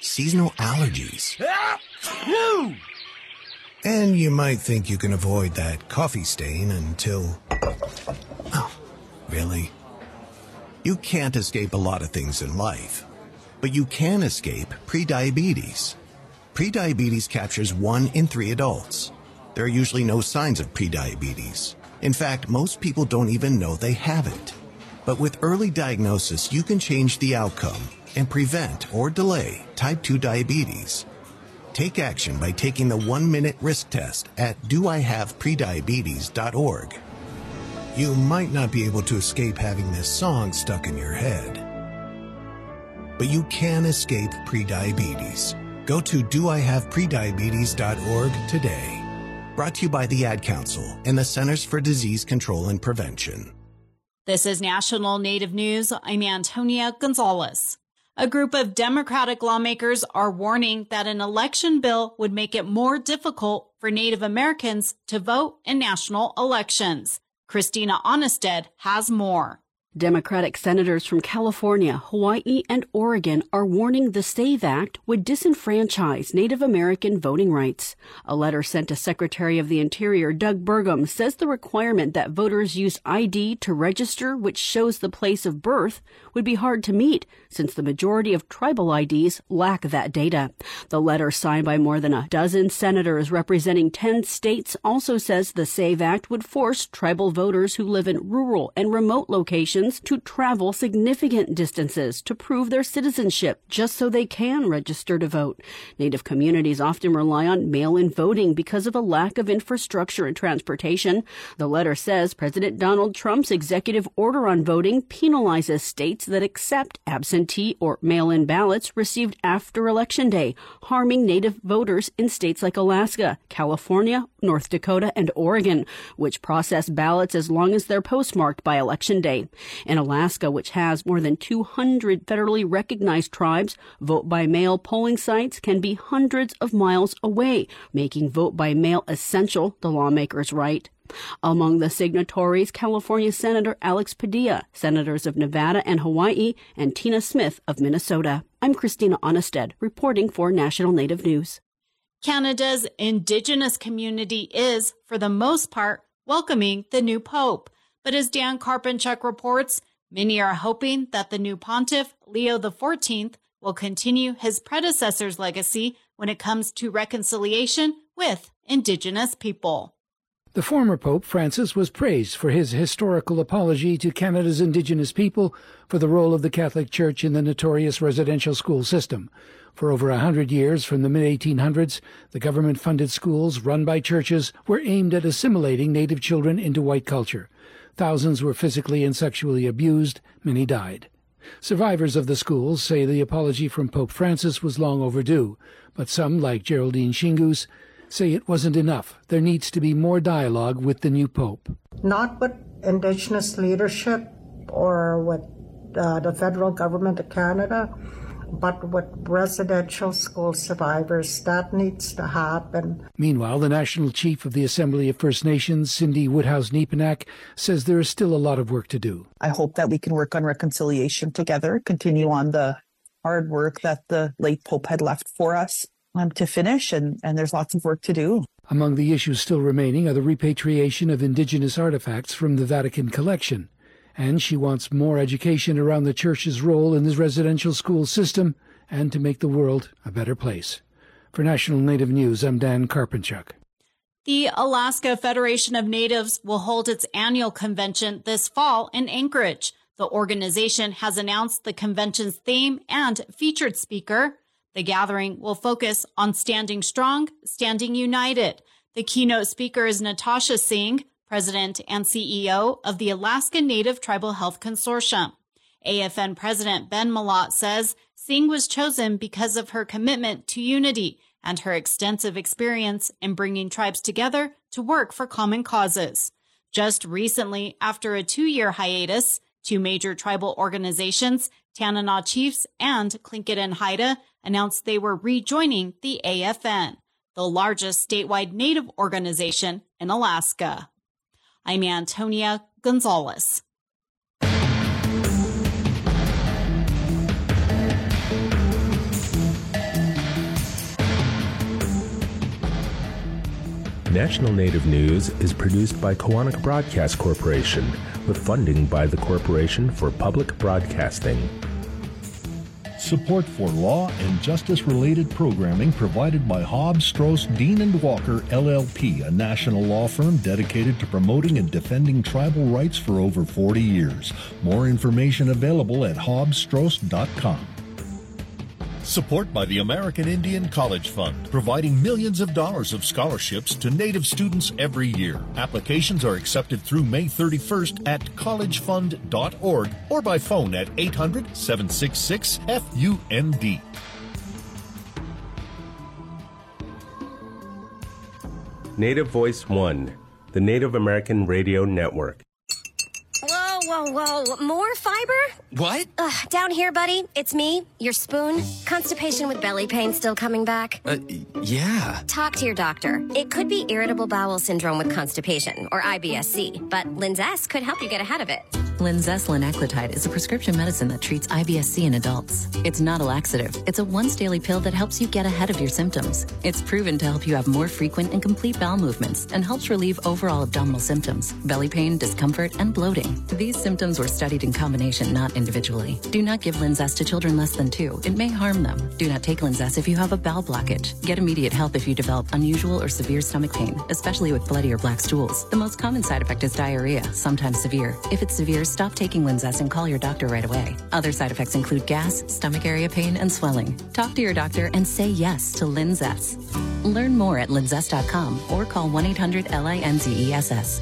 Seasonal allergies. And you might think you can avoid that coffee stain until. Oh, really? You can't escape a lot of things in life, but you can escape prediabetes. Prediabetes captures one in three adults. There are usually no signs of prediabetes. In fact, most people don't even know they have it. But with early diagnosis, you can change the outcome and prevent or delay type 2 diabetes. Take action by taking the one minute risk test at doihaveprediabetes.org. You might not be able to escape having this song stuck in your head, but you can escape prediabetes. Go to doihaveprediabetes.org today. Brought to you by the Ad Council and the Centers for Disease Control and Prevention. This is National Native News. I'm Antonia Gonzalez. A group of Democratic lawmakers are warning that an election bill would make it more difficult for Native Americans to vote in national elections. Christina Onnested has more. Democratic senators from California, Hawaii, and Oregon are warning the SAVE Act would disenfranchise Native American voting rights. A letter sent to Secretary of the Interior Doug Burgum says the requirement that voters use ID to register which shows the place of birth would be hard to meet since the majority of tribal IDs lack that data. The letter signed by more than a dozen senators representing 10 states also says the SAVE Act would force tribal voters who live in rural and remote locations to travel significant distances to prove their citizenship just so they can register to vote. Native communities often rely on mail in voting because of a lack of infrastructure and transportation. The letter says President Donald Trump's executive order on voting penalizes states that accept absentee or mail in ballots received after Election Day, harming Native voters in states like Alaska, California, North Dakota, and Oregon, which process ballots as long as they're postmarked by Election Day. In Alaska, which has more than 200 federally recognized tribes, vote by mail polling sites can be hundreds of miles away, making vote by mail essential, the lawmakers write. Among the signatories, California Senator Alex Padilla, senators of Nevada and Hawaii, and Tina Smith of Minnesota. I'm Christina Onnested, reporting for National Native News. Canada's Indigenous community is, for the most part, welcoming the new Pope. But as Dan Karpenchuk reports, many are hoping that the new pontiff, Leo XIV, will continue his predecessor's legacy when it comes to reconciliation with Indigenous people. The former Pope Francis was praised for his historical apology to Canada's Indigenous people for the role of the Catholic Church in the notorious residential school system. For over a hundred years, from the mid 1800s, the government funded schools run by churches were aimed at assimilating Native children into white culture. Thousands were physically and sexually abused, many died. Survivors of the schools say the apology from Pope Francis was long overdue, but some, like Geraldine Shingoose, say it wasn't enough. There needs to be more dialogue with the new Pope. Not with Indigenous leadership or with uh, the federal government of Canada, but with residential school survivors. That needs to happen. Meanwhile, the National Chief of the Assembly of First Nations, Cindy Woodhouse Nepinak, says there is still a lot of work to do. I hope that we can work on reconciliation together, continue on the hard work that the late Pope had left for us um, to finish, and, and there's lots of work to do. Among the issues still remaining are the repatriation of indigenous artifacts from the Vatican collection and she wants more education around the church's role in the residential school system and to make the world a better place. For National Native News, I'm Dan Karpenchuk. The Alaska Federation of Natives will hold its annual convention this fall in Anchorage. The organization has announced the convention's theme and featured speaker. The gathering will focus on standing strong, standing united. The keynote speaker is Natasha Singh, president and CEO of the Alaska Native Tribal Health Consortium. AFN President Ben Mallott says Singh was chosen because of her commitment to unity and her extensive experience in bringing tribes together to work for common causes. Just recently, after a two year hiatus, two major tribal organizations, Tanana Chiefs and Tlingit and Haida, announced they were rejoining the AFN, the largest statewide Native organization in Alaska. I'm Antonia Gonzalez. National Native News is produced by Koahnic Broadcast Corporation with funding by the Corporation for Public Broadcasting. Support for law and justice related programming provided by Hobbs, Strauss, Dean and Walker LLP, a national law firm dedicated to promoting and defending tribal rights for over 40 years. More information available at hobbsstrauss.com. Support by the American Indian College Fund, providing millions of dollars of scholarships to Native students every year. Applications are accepted through May 31st at collegefund.org or by phone at 800 766 FUND. Native Voice One, the Native American Radio Network. Whoa, whoa, whoa. More fiber? What? Ugh, down here, buddy. It's me, your spoon. Constipation with belly pain still coming back? Uh, yeah. Talk to your doctor. It could be irritable bowel syndrome with constipation, or IBS-C, but Linzess could help you get ahead of it. Linzess linaclotide is a prescription medicine that treats IBS-C in adults. It's not a laxative. It's a once daily pill that helps you get ahead of your symptoms. It's proven to help you have more frequent and complete bowel movements and helps relieve overall abdominal symptoms, belly pain, discomfort, and bloating. These symptoms were studied in combination, not individually. Do not give Linzess to children less than two. It may harm them. Do not take Linzess if you have a bowel blockage. Get immediate help if you develop unusual or severe stomach pain, especially with bloody or black stools. The most common side effect is diarrhea, sometimes severe. If it's severe, stop taking Linzess and call your doctor right away. Other side effects include gas, stomach area pain, and swelling. Talk to your doctor and say yes to Linzess. Learn more at linzess.com or call 1 800 LINZESS.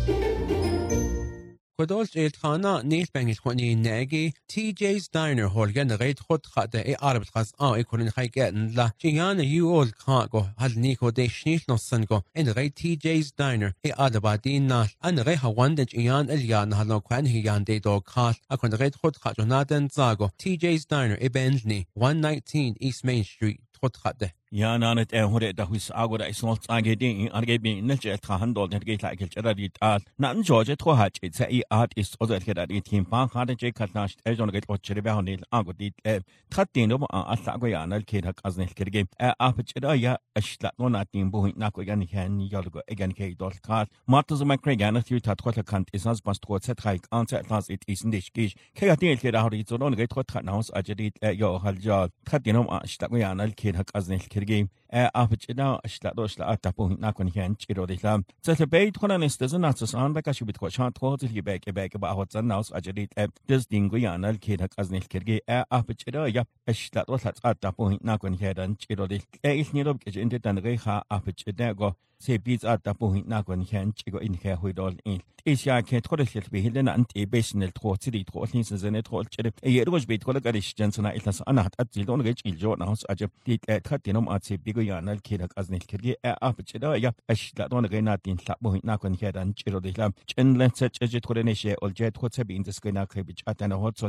Kwadolch et khana nil bengis khwani nagi TJ's Diner holgen reit khot khade e arab khas a e kunin khaygen la chiyan you all kha go hal ni ko de shnil no san go en reit TJ's Diner e adaba din na an re hawan de chiyan el yan hal no kwan hi yan de do kha a kun reit khot kha jonaden zago TJ's Diner e benjni 119 East Main Street. khot khade яанаанэт эхөрэ дахвис агора исноц ангедин аргэбин нэлж элтхан дол нэргэл агэл жарарит ал нан жоже тхо хач за и арт ис озэл хэрад ит хим пан хадан же катнаш эжон гэл очрэ бэхонил агу дит э тхаттин об аллагу яанал кер хак азнэл кергэм э апчра я ашла нонатын бу нако ян хэн ялго эгэн кей дол кат мартз макрэг яна тю татхол кант исанс бас тхо цэт хайк анц элтас ит исэндиш гиш кэгатин элхэр ахори зонон гэл тхо тханаус ажрит э я халжа тхаттин об ашла яанал кер хак азнэл few tat Э, апчда ашла дошла атапу након хянч гиро дила цэлэ бейт хонанес дэс нацс анда каши бит хош хат хот зилги бэк бэк ба хот зан наус ажрит эп дэс дингу янал кеда казнил кирги э апчда я ашла дошла атапу након хянч гиро дил э ил нироб кеж энтэ дан гэй ха апчда го. Себиз атапу након хянч го ин хэ хуйдол ин. Ися кет хорэл би хилэн ант э бэшнэл тхоцри тхолнис зэнэ тхолчэр э эргож бит коло гариш жансна илас анахат атзил дон гэж илжо наус ажэ дит э тхат дином ацэ биго go ya nal ke da kaznil ke eh, ah, ya ash eh, la don la bo na kon ke dan chiro de lam chen len se che je ko ne she ol je ko se bi in dis ke na ke bi cha ta na hot so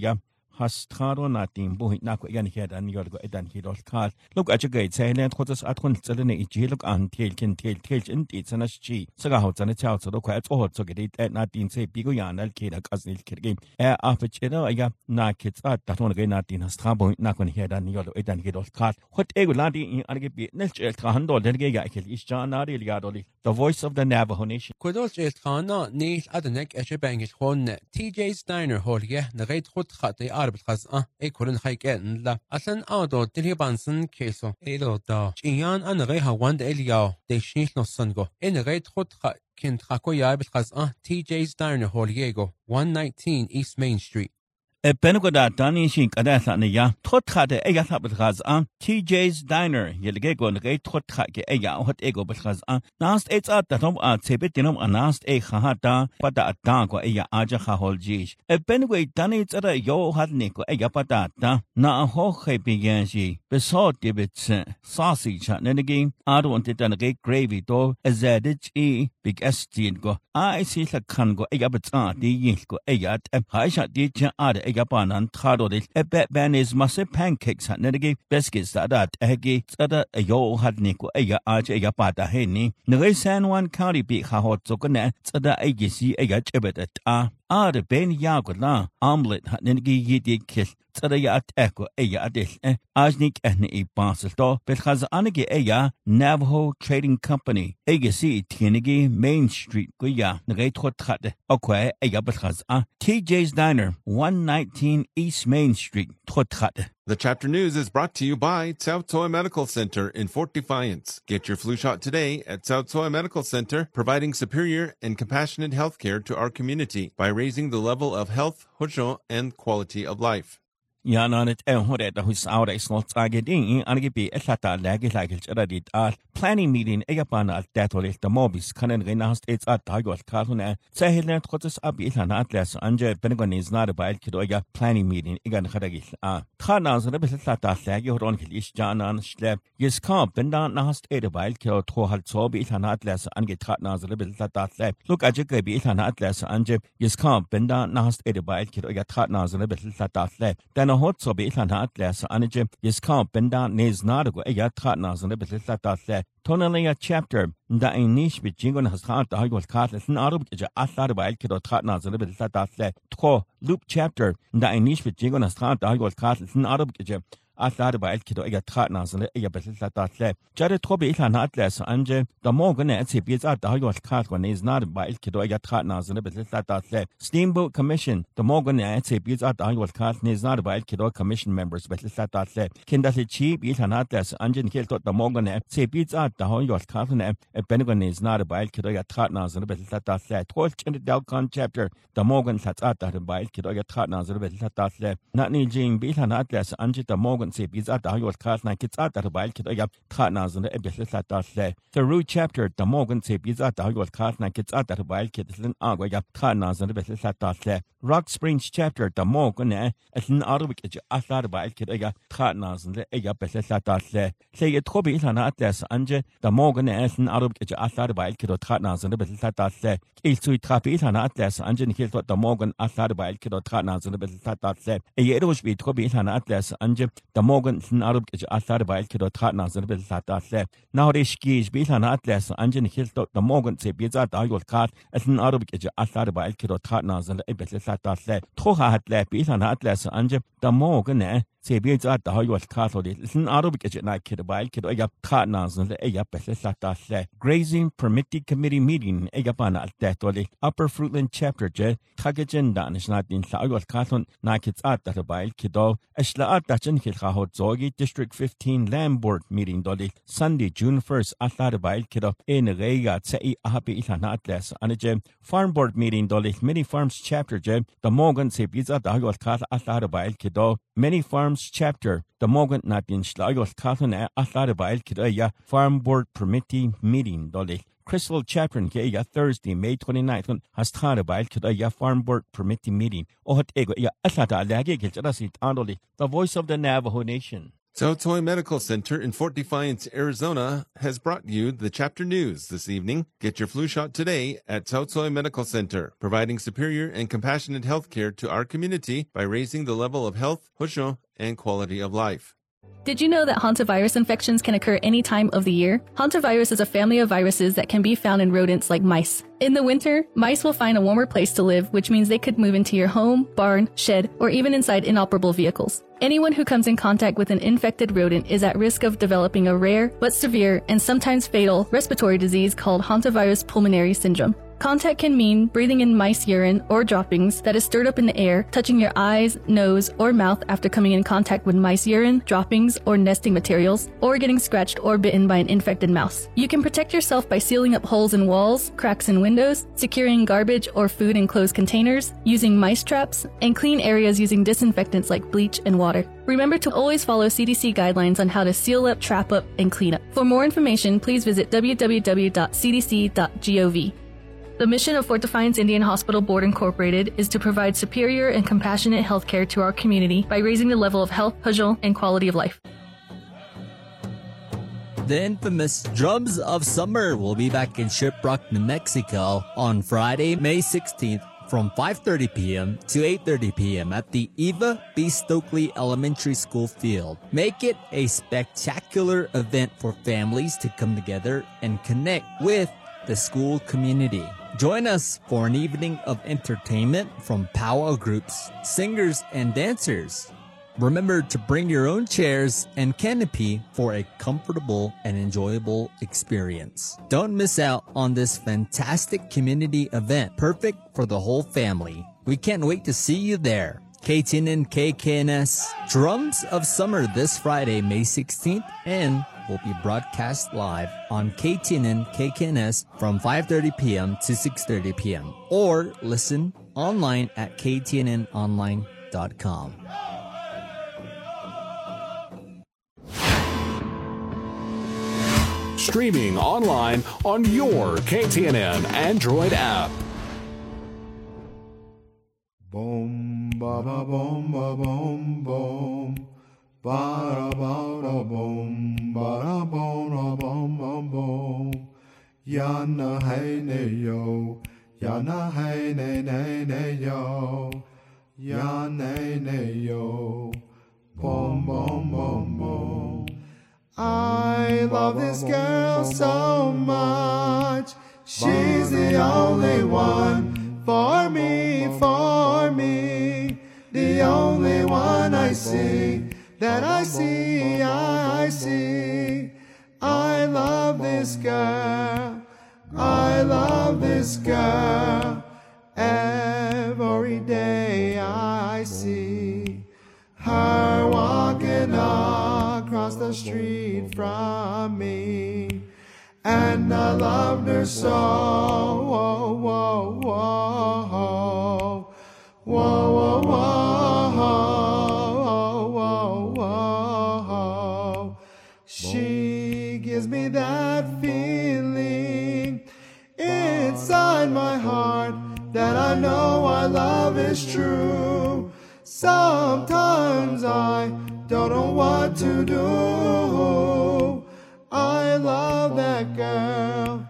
ya. хастхаро натим бу накко ян хед ан йорго эдан хидол кал лук ачгэй цайлен хотос атхун цэлэнэ ичилук ан тэлкин тэл тэлж ин дицанаш чи. Сага хоцаны чаоцоро кайц хоцо гэдэг э натин цэ биго янал кэда казнил кэргэм э апчэна я накэц ат татон гэй натин хастхан бу накко хед ан йорго эдан хидол кал хот эгу ланди аргэ би нэлч элтхан хандол дэргэ я хэл иш чанари лгадоли the voice of the navajo nation. Кодолч элтхана нил аданек эчэ бэнгэл хон тижэй стайнер холге нагайт хот хатэ ар ар булгас а э корон хайке нла асан аудо дэлхи бансан кейсо элодо чинян анрэ хаванд элио дэшниш носсанго энрэ тхот кент хакоя булгас а тджс дарна холиего 119 east main street. Eh, e benugada dani shin kadasa ne ya thot kha de eya sa bal khaz an TJ's Diner yelge gon ge thot kha ge eya hot ego bal khaz an nast it's at the tom a chebe tinom anast e kha ha ta pata ta ko eya aja kha hol ji e eh, benugwe dani tsara yo hat ne ko eya pata ta na ho khe bi yan shi be so de bit sausage ne ne ge a do ante tan ge gravy to azadich e big st go i see la khan go eya bata di yin ko eya ta ha sha di chan a de igapanan trado de ebe ben is masse pancakes hat nedege biscuits da da ege sada yo hat niko ega ach ega pata he ni ngai san wan county bi ha hot zokne sada ege si ega chebet a a de ben ya ko la omelet hat nedegi yidi kil tsada ya at eko ega adil e ajnik ehne i basel to bel khaz anige ega Navajo Trading Company ega si tienigi Main Street ko ya ngai thot khade okwe ega bel khaz a TJ's Diner 119 East Main Street thot khade The chapter news is brought to you by Tsao Toy Medical Center in Fort Defiance. Get your flu shot today at Tsao Toy Medical Center, providing superior and compassionate health care to our community by raising the level of health, husho, and quality of life. Yananet ehoret hus aureis not agedin angibi etlata eh, lagilagil chadadit at planning meeting egapan eh, al datorit the mobis kanen renast ets eh, at tagol katuna sehilen trotes ab ilan atlas anje pentagon is not about kidoya planning meeting egan khadagil a. Khanas ne betlata lagi horon kil is janan shle yes kam bendan nast et about kyo tro hal so bi ilan atlas angetrat nas ne betlata shle look aje ke bi ilan atlas anje yes kam bendan nast et about kidoya trat nas ne betlata shle na hot so be ikhan hat la sa anije yes kan benda nes na de go ya tha na so ne be la ta sa tonaling a chapter da in nish be jingon has khat da gol khat sin arab ja athar ba elke do tha na so ne be la ta sa tko loop chapter da in nish be jingon has khat da gol khat sin arab ja atlare ba el kido ega tratna zane ega betel la tatle jare trobe ila na atlas anje da morgen et se biza da yo kart ko nez na ba el kido ega tratna zane betel la tatle steamboat commission da morgen et se biza da yo kart nez na ba el kido commission members betel la tatle kinda le chi ila na atlas anje kel to da morgen et se biza da yo kart ne e benego nez na ba el kido ega tratna zane betel la tatle twelve in the Dilkon chapter da morgen tat da ba el kido ega tratna zane betel la tatle na ni jing bi ila na atlas anje da morgen se biza da yo kart na kitsa da ba el kido ega tratna zane e betel la tatle the root chapter da morgen se biza da yo kart na kitsa da ba el kido agwa ya tratna zane betel la tatle rock springs chapter da morgen ne elin arbik e aslar ba el kido ega tratna zane ega betel la tatle le ye trobi ila na atlas anje da morgen ne elin arbik e aslar ba el kido tratna zane betel la tatle il sui trapi ila na atlas anje ne da morgen aslar ba el kido tratna zane betel la tatle e ye rosh bi trobi ila na atlas anje da morgon sin arab ke asar ba ke dot khatna sin bel sata se na hore shki shbi sana atlas anjin hil to da morgon se bi za da yol khat. Sin arab ke asar ba ke dot khatna sin bel sata se tro hat le bi sana atlas anje da morgon ne bi za da ha yol ka thodi lin aro bi ke na kid ba kid ya kha na zan le ya pe la ta le. Grazing permitted committee meeting e ya pana al te toli upper fruitland chapter je khagejen da nish na din sa yol ka thon na kid za da ba kid do ashla at da chen khil kha ho zogi district 15 land board meeting doli sunday june 1st atla da ba kid in re ya tse i a bi ila na atlas an je farm board meeting doli many farms chapter je the morgan se bi za da yol ka atla da ba kid many farms chapter the mogant na bin slagos kathan e athada bail kidaya Farm Board Permittee Meeting doli. Crystal Chapter ke ya Thursday, May 29th has thada bail kidaya Farm Board Permittee Meeting. Ohat ego ya athada alagi gilcharasit andoli. The voice of the Navajo Nation. Tséhootsooí Medical Center in Fort Defiance, Arizona has brought you the chapter news this evening. Get your flu shot today at Tséhootsooí Medical Center, providing superior and compassionate health care to our community by raising the level of health, husho, and quality of life. Did you know that hantavirus infections can occur any time of the year? Hantavirus is a family of viruses that can be found in rodents like mice. In the winter, mice will find a warmer place to live, which means they could move into your home, barn, shed, or even inside inoperable vehicles. Anyone who comes in contact with an infected rodent is at risk of developing a rare but severe and sometimes fatal respiratory disease called hantavirus pulmonary syndrome. Contact can mean breathing in mice urine or droppings that is stirred up in the air, touching your eyes, nose, or mouth after coming in contact with mice urine, droppings, or nesting materials, or getting scratched or bitten by an infected mouse. You can protect yourself by sealing up holes in walls, cracks in windows, securing garbage or food in closed containers, using mice traps, and clean areas using disinfectants like bleach and water. Remember to always follow CDC guidelines on how to seal up, trap up, and clean up. For more information, please visit www.cdc.gov. The mission of Fort Defiance Indian Hospital Board Incorporated is to provide superior and compassionate health care to our community by raising the level of health, hajal, and quality of life. The infamous Drums of Summer will be back in Shiprock, New Mexico on Friday, May 16th from 5:30 p.m. to 8:30 p.m. at the Eva B. Stokely Elementary School field. Make it a spectacular event for families to come together and connect with the school community. Join us for an evening of entertainment from powwow groups, singers, and dancers. Remember to bring your own chairs and canopy for a comfortable and enjoyable experience. Don't miss out on this fantastic community event, perfect for the whole family. We can't wait to see you there. KTNN KKNS Drums of Summer this Friday, May 16th and will be broadcast live on KTNN KKNS from 5:30 p.m. to 6:30 p.m. or listen online at ktnnonline.com. Streaming online on your KTNN Android app. Boom, ba ba boom, ba boom, boom. Ne yo, ne yo, ne yo. I love this girl so much. She's the only one for me, for me. The only one I see that I see, I see. I love this girl, I love this girl. Every day I see her walking across the street from me. And I loved her so. Whoa, whoa, whoa, whoa. That feeling inside my heart that I know our love is true. Sometimes I don't know what to do. I love that girl.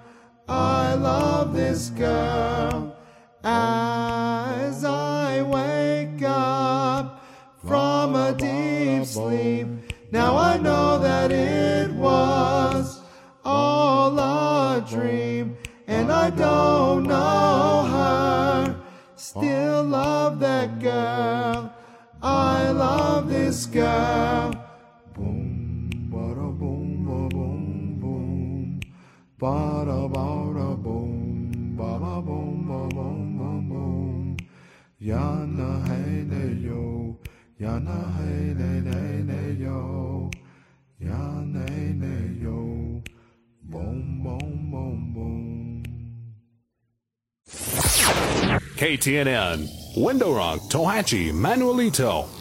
I love this girl. As I wake up from a deep sleep now I don't know her. Still love that girl. I love this girl. Boom, bada boom, ba boom, boom. Bada bada boom, bada boom, ba boom, ba boom. Yana hey ne yo, yana hey ne ne ne yo, yana hey ne yo. Boom, boom, boom, boom. KTNN, Window Rock, Tohatchi, Manuelito.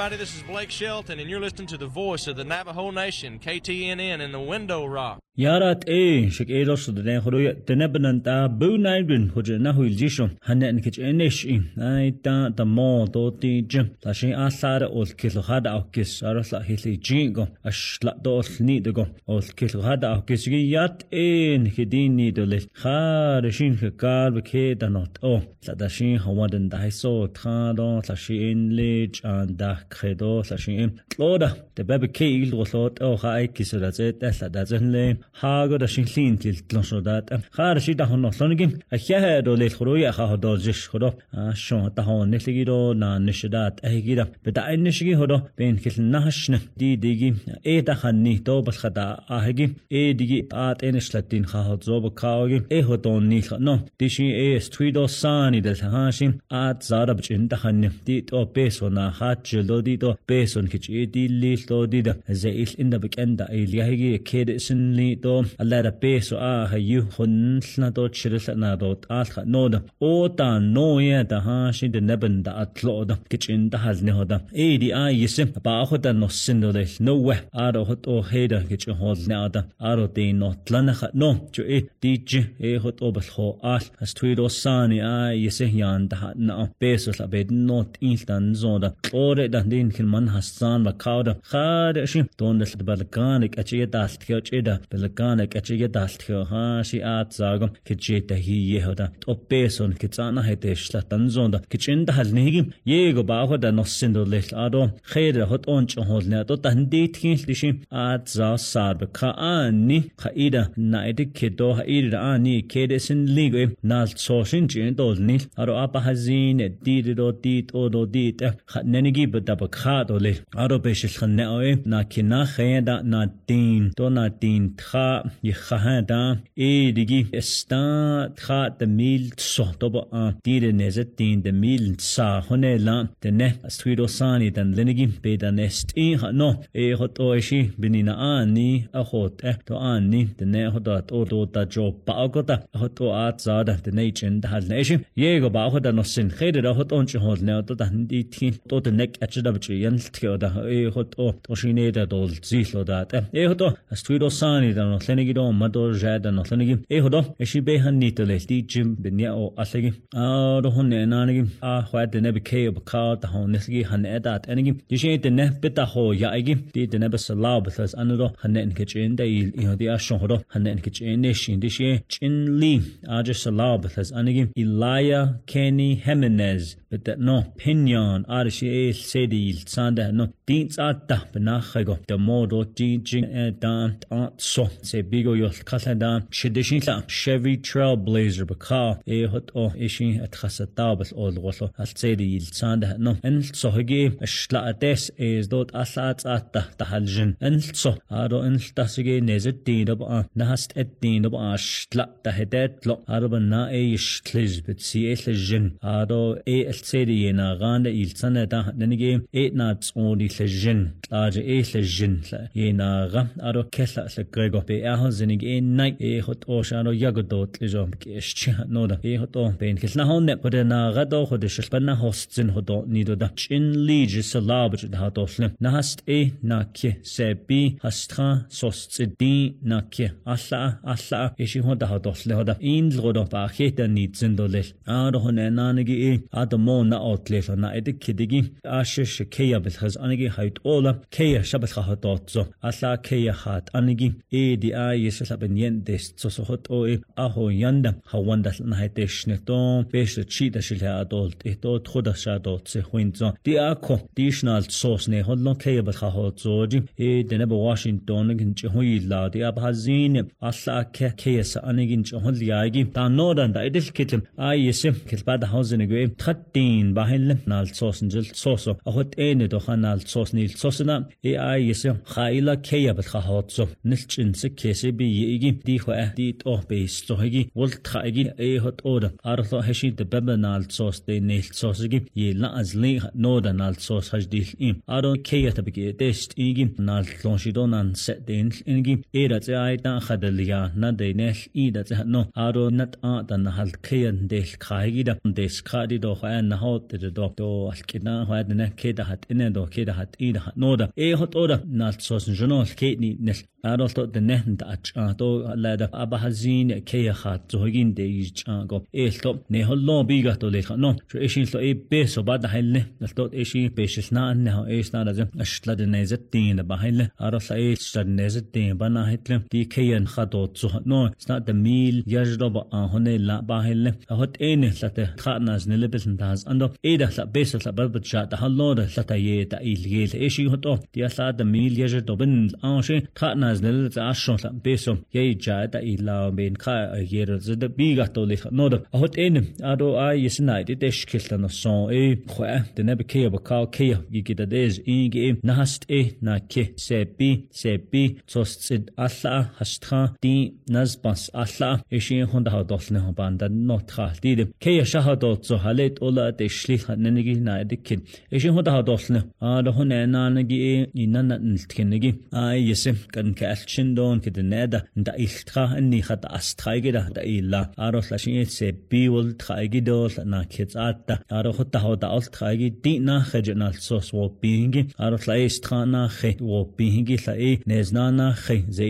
Everybody, this is Blake Shelton, and you're listening to the voice of the Navajo Nation, KTNN, in the Window Rock. Ярат э шиг эдос дэн хөрөө тэнэбнэн та бүнайдэн хожи нахуй жишон ханэн кич энэш ин айта та мо дотиж ташин асар ол кил хада окис арасла хили жинго ашла дол ни дэго ол кил хада окис ги ят эн хидин ни дол хар шин хкар бке данот о тадашин хавадэн дайсо тхадо таши эн леж ан да кредо ташин лода тэ бэбке ил голот о хай кисэрэзэ тэлла дазэн лэ хаагад ашиглын интэлдлэн шудаад хаар шид ахын олонгийн ахяа дөлөл хуруу яха ходолж хуруу шон тахон нэхлэгиро на нэшдат эхгира бэта айнэшги хуруу бэн хэл нахшн ди диги э тахан ни то болохда ахги э диги ат энэшлатын хаа зоб кааги э хотон ни но диши э стридо сани дэл хашим ат зараб чин тахан ди то бесона хат жило ди то бесон хич э ди лил то ди за ил инда бэкэнда э лиаги кэдэсэн ли do alla da pe so a ha yu hun na do chiril na do al kha no da o ta no ya da ha shin de naban da atlo da kichin da hal ne ho da e di a yis ba ho da no sin do no we a do ho to he da kic hol ne ada a do de no tlan kha no chu e di ji e ho to bal ho al as thui do sani a yis yan da na pe so la be not in dan zo da ore da din khin man hasan ba kha da kha da shin don da balkanik a chi da st kyo chi da лган экэчигэ далтхё хаши аат загом кэчэта хие хода. Оппесон кэцана хэтэшла танзонда кэчэнда халнэгим его баахода носсиндолэл адо хэр хот онч холна то тандитхин лишим аат за сарб каани каида найд кедо хаида ани кэдэсин лигэ нал цошин чин долни аро апа хазин дидо дит одо дит хатнэниги бдаб кадоле аро бешэлхэн нэ ой на кина хэнда на дин. То на дин тха иххадан эдиги эста тха тамил сохтоба а. Дире незеттин де мил са хонела де не астридосани дан лениги бедан эст. И хано э хотоши бинина ани ахот э то ани де не хотат одо та жо паогота хото ат зада де не чен дал нэши его ба хода носын хэдэ хот онч хол не одо дан дитхин то де нек ачдабчи янлтхи ода э хото тошинеда дол зил ода э хото астридосани ba a di de ne ze tin de mil sa hone la de ne astwido sani dan lenigi be da nest i ha no e hot o shi binina ani a hot e to ani de ne hot da to do da jo ba go da hot o a za da de ne chen da hal ne shi ye go ba hot da no sin khede da hot on chi hot ne to da ndi tin to de nek a chi da chi yan tyo da e hot o to shi ne da dol zi lo da te e hot o astwido sani da no lenigi do ma do ja da no lenigi e hot o e shi be han ni to le di jim bin ya o asegi a ro hon ne na ni a hwa de ne be ke ba ka da hon ne gi han e da enigi di she de ne bita ho ya igi di de ne be sala ba thas anu do han ne ke chen da il i ho di a shon ho do han ne ke chen ne shin di she chin li a je sala ba thas anigi Elia Kenny Jimenez but that no pinyon a she e se di il sanda no. Din sa da bena khago de modo di jing e dan at so Rio se bigo yo kaladan shedishin la Chevy Trailblazer baka e hot o ishin at khasatabal olgolo altsedi yiltsanda. No enltsohigi shlaates is dot alat atta tahaljin enltso aro enltasigi nezet dinab a nahast et dinab a shla tahedet lo. Arba na e shliz bit si eljin aro e altsedi yena ganda yiltsanda da nanigi e na tsoni lejin aje e lejin la yena ga aro kella la grego Европе аханзиник э най э хот ошано ягодот лежом кешч нода э хото бен хэлнахонне подена гадо хот шилбана хосцэн хото нидода чин лиж салабж хатослэ нахаст э накке себи хастха сосцэди накке алла алла эши хот хатослэ хода ин лгодо ба хэтэ нидзэн долэл аро хоне нанаги э адамо на отлэл на эдик кедиги ашэш кея бэлхэз анаги хайт ола кея шабэлха хатоцо алла кея хат анаги э di ay es la pendiente so so hot oi e aho yanda hawanda na hete shneto pesh chi da shil ha adol eto khoda sha do se huinzo di akho di shnal sos ne hon lon ke ba kha ho zo ji. E de ne ba washington gin chi hui la. Di ab hazin alla ke ke es anigin chi hon li ay gi. Ta no dan da edil kitim ay es kil ba da hausen ge trattin ba hin nal sosen jil soso ahot ene do hanal sosnil sosna e ay es khaila ke ya ba kha ho zo nilchin имсэ кэсэ би иги ди хо ди то бэ сохиги ул тхаги э хот ор. Арло хэши дэ бэбнал сос дэ нэл сосиги е ла азли нода нал сос хаж дил им аро кэят биги дэст иги. Нал лон ши донан сэ дэн инги эра зэ айта хадалия. На дэ нэл и дэ зэ но аро нат а да на хал кэян дэл кайги да дэс кади до хо ан хот дэ до до алкина хо дэ нэ кэ да хат инэ до кэ да хат и да нода э хот ор нал сос жонол кэ ни нэл. Аро то дэ nehnt accato la da abahazin keya khat zohgin de ichango elto ne hollo biga to le no. Ishin to e, e beso bad halle to e ishi peshna ne ha esna da ashla de nezet tin da bahalle ara sa e stad nezet tin bana hitle ti keyan khato zo no. Sta e da mil yajdo ba hone la bahalle hot ene sate khatnas ne lebisen das ando e da sa beso sa bad cha da hollo da sa ta ye ta ilgel ishi hoto ti sa da mil yajdo bin anshe khatnas ne ашон бесом яйжа да илаа мен ка агер зэд би гатолих нод хот эн адо а яснайд дэшкэлтэн сон э хва дэ нэбэ кэ ба ка кэ гигида дэз ингэ наст э на кэ сэби сэби цосцэд алла хастха ди назбас алла эшин хонда хадолны банда нотха дид. Кэ шахадот зо халет ола дэшлих нэнэги найдикин эшин хонда хадолны а лохнэ нанаги инна нэлтгэнэги а ясэ кан кэлчин доон кэд нэда да ихтра анни хат астрайгера да илла. Арослашиэт се биул трайгидол на кэцатта арохта хота олтрайги ди на хэжнал сос во бинги арослаэстрана хэ во бинги лаэ незнана хэ зэ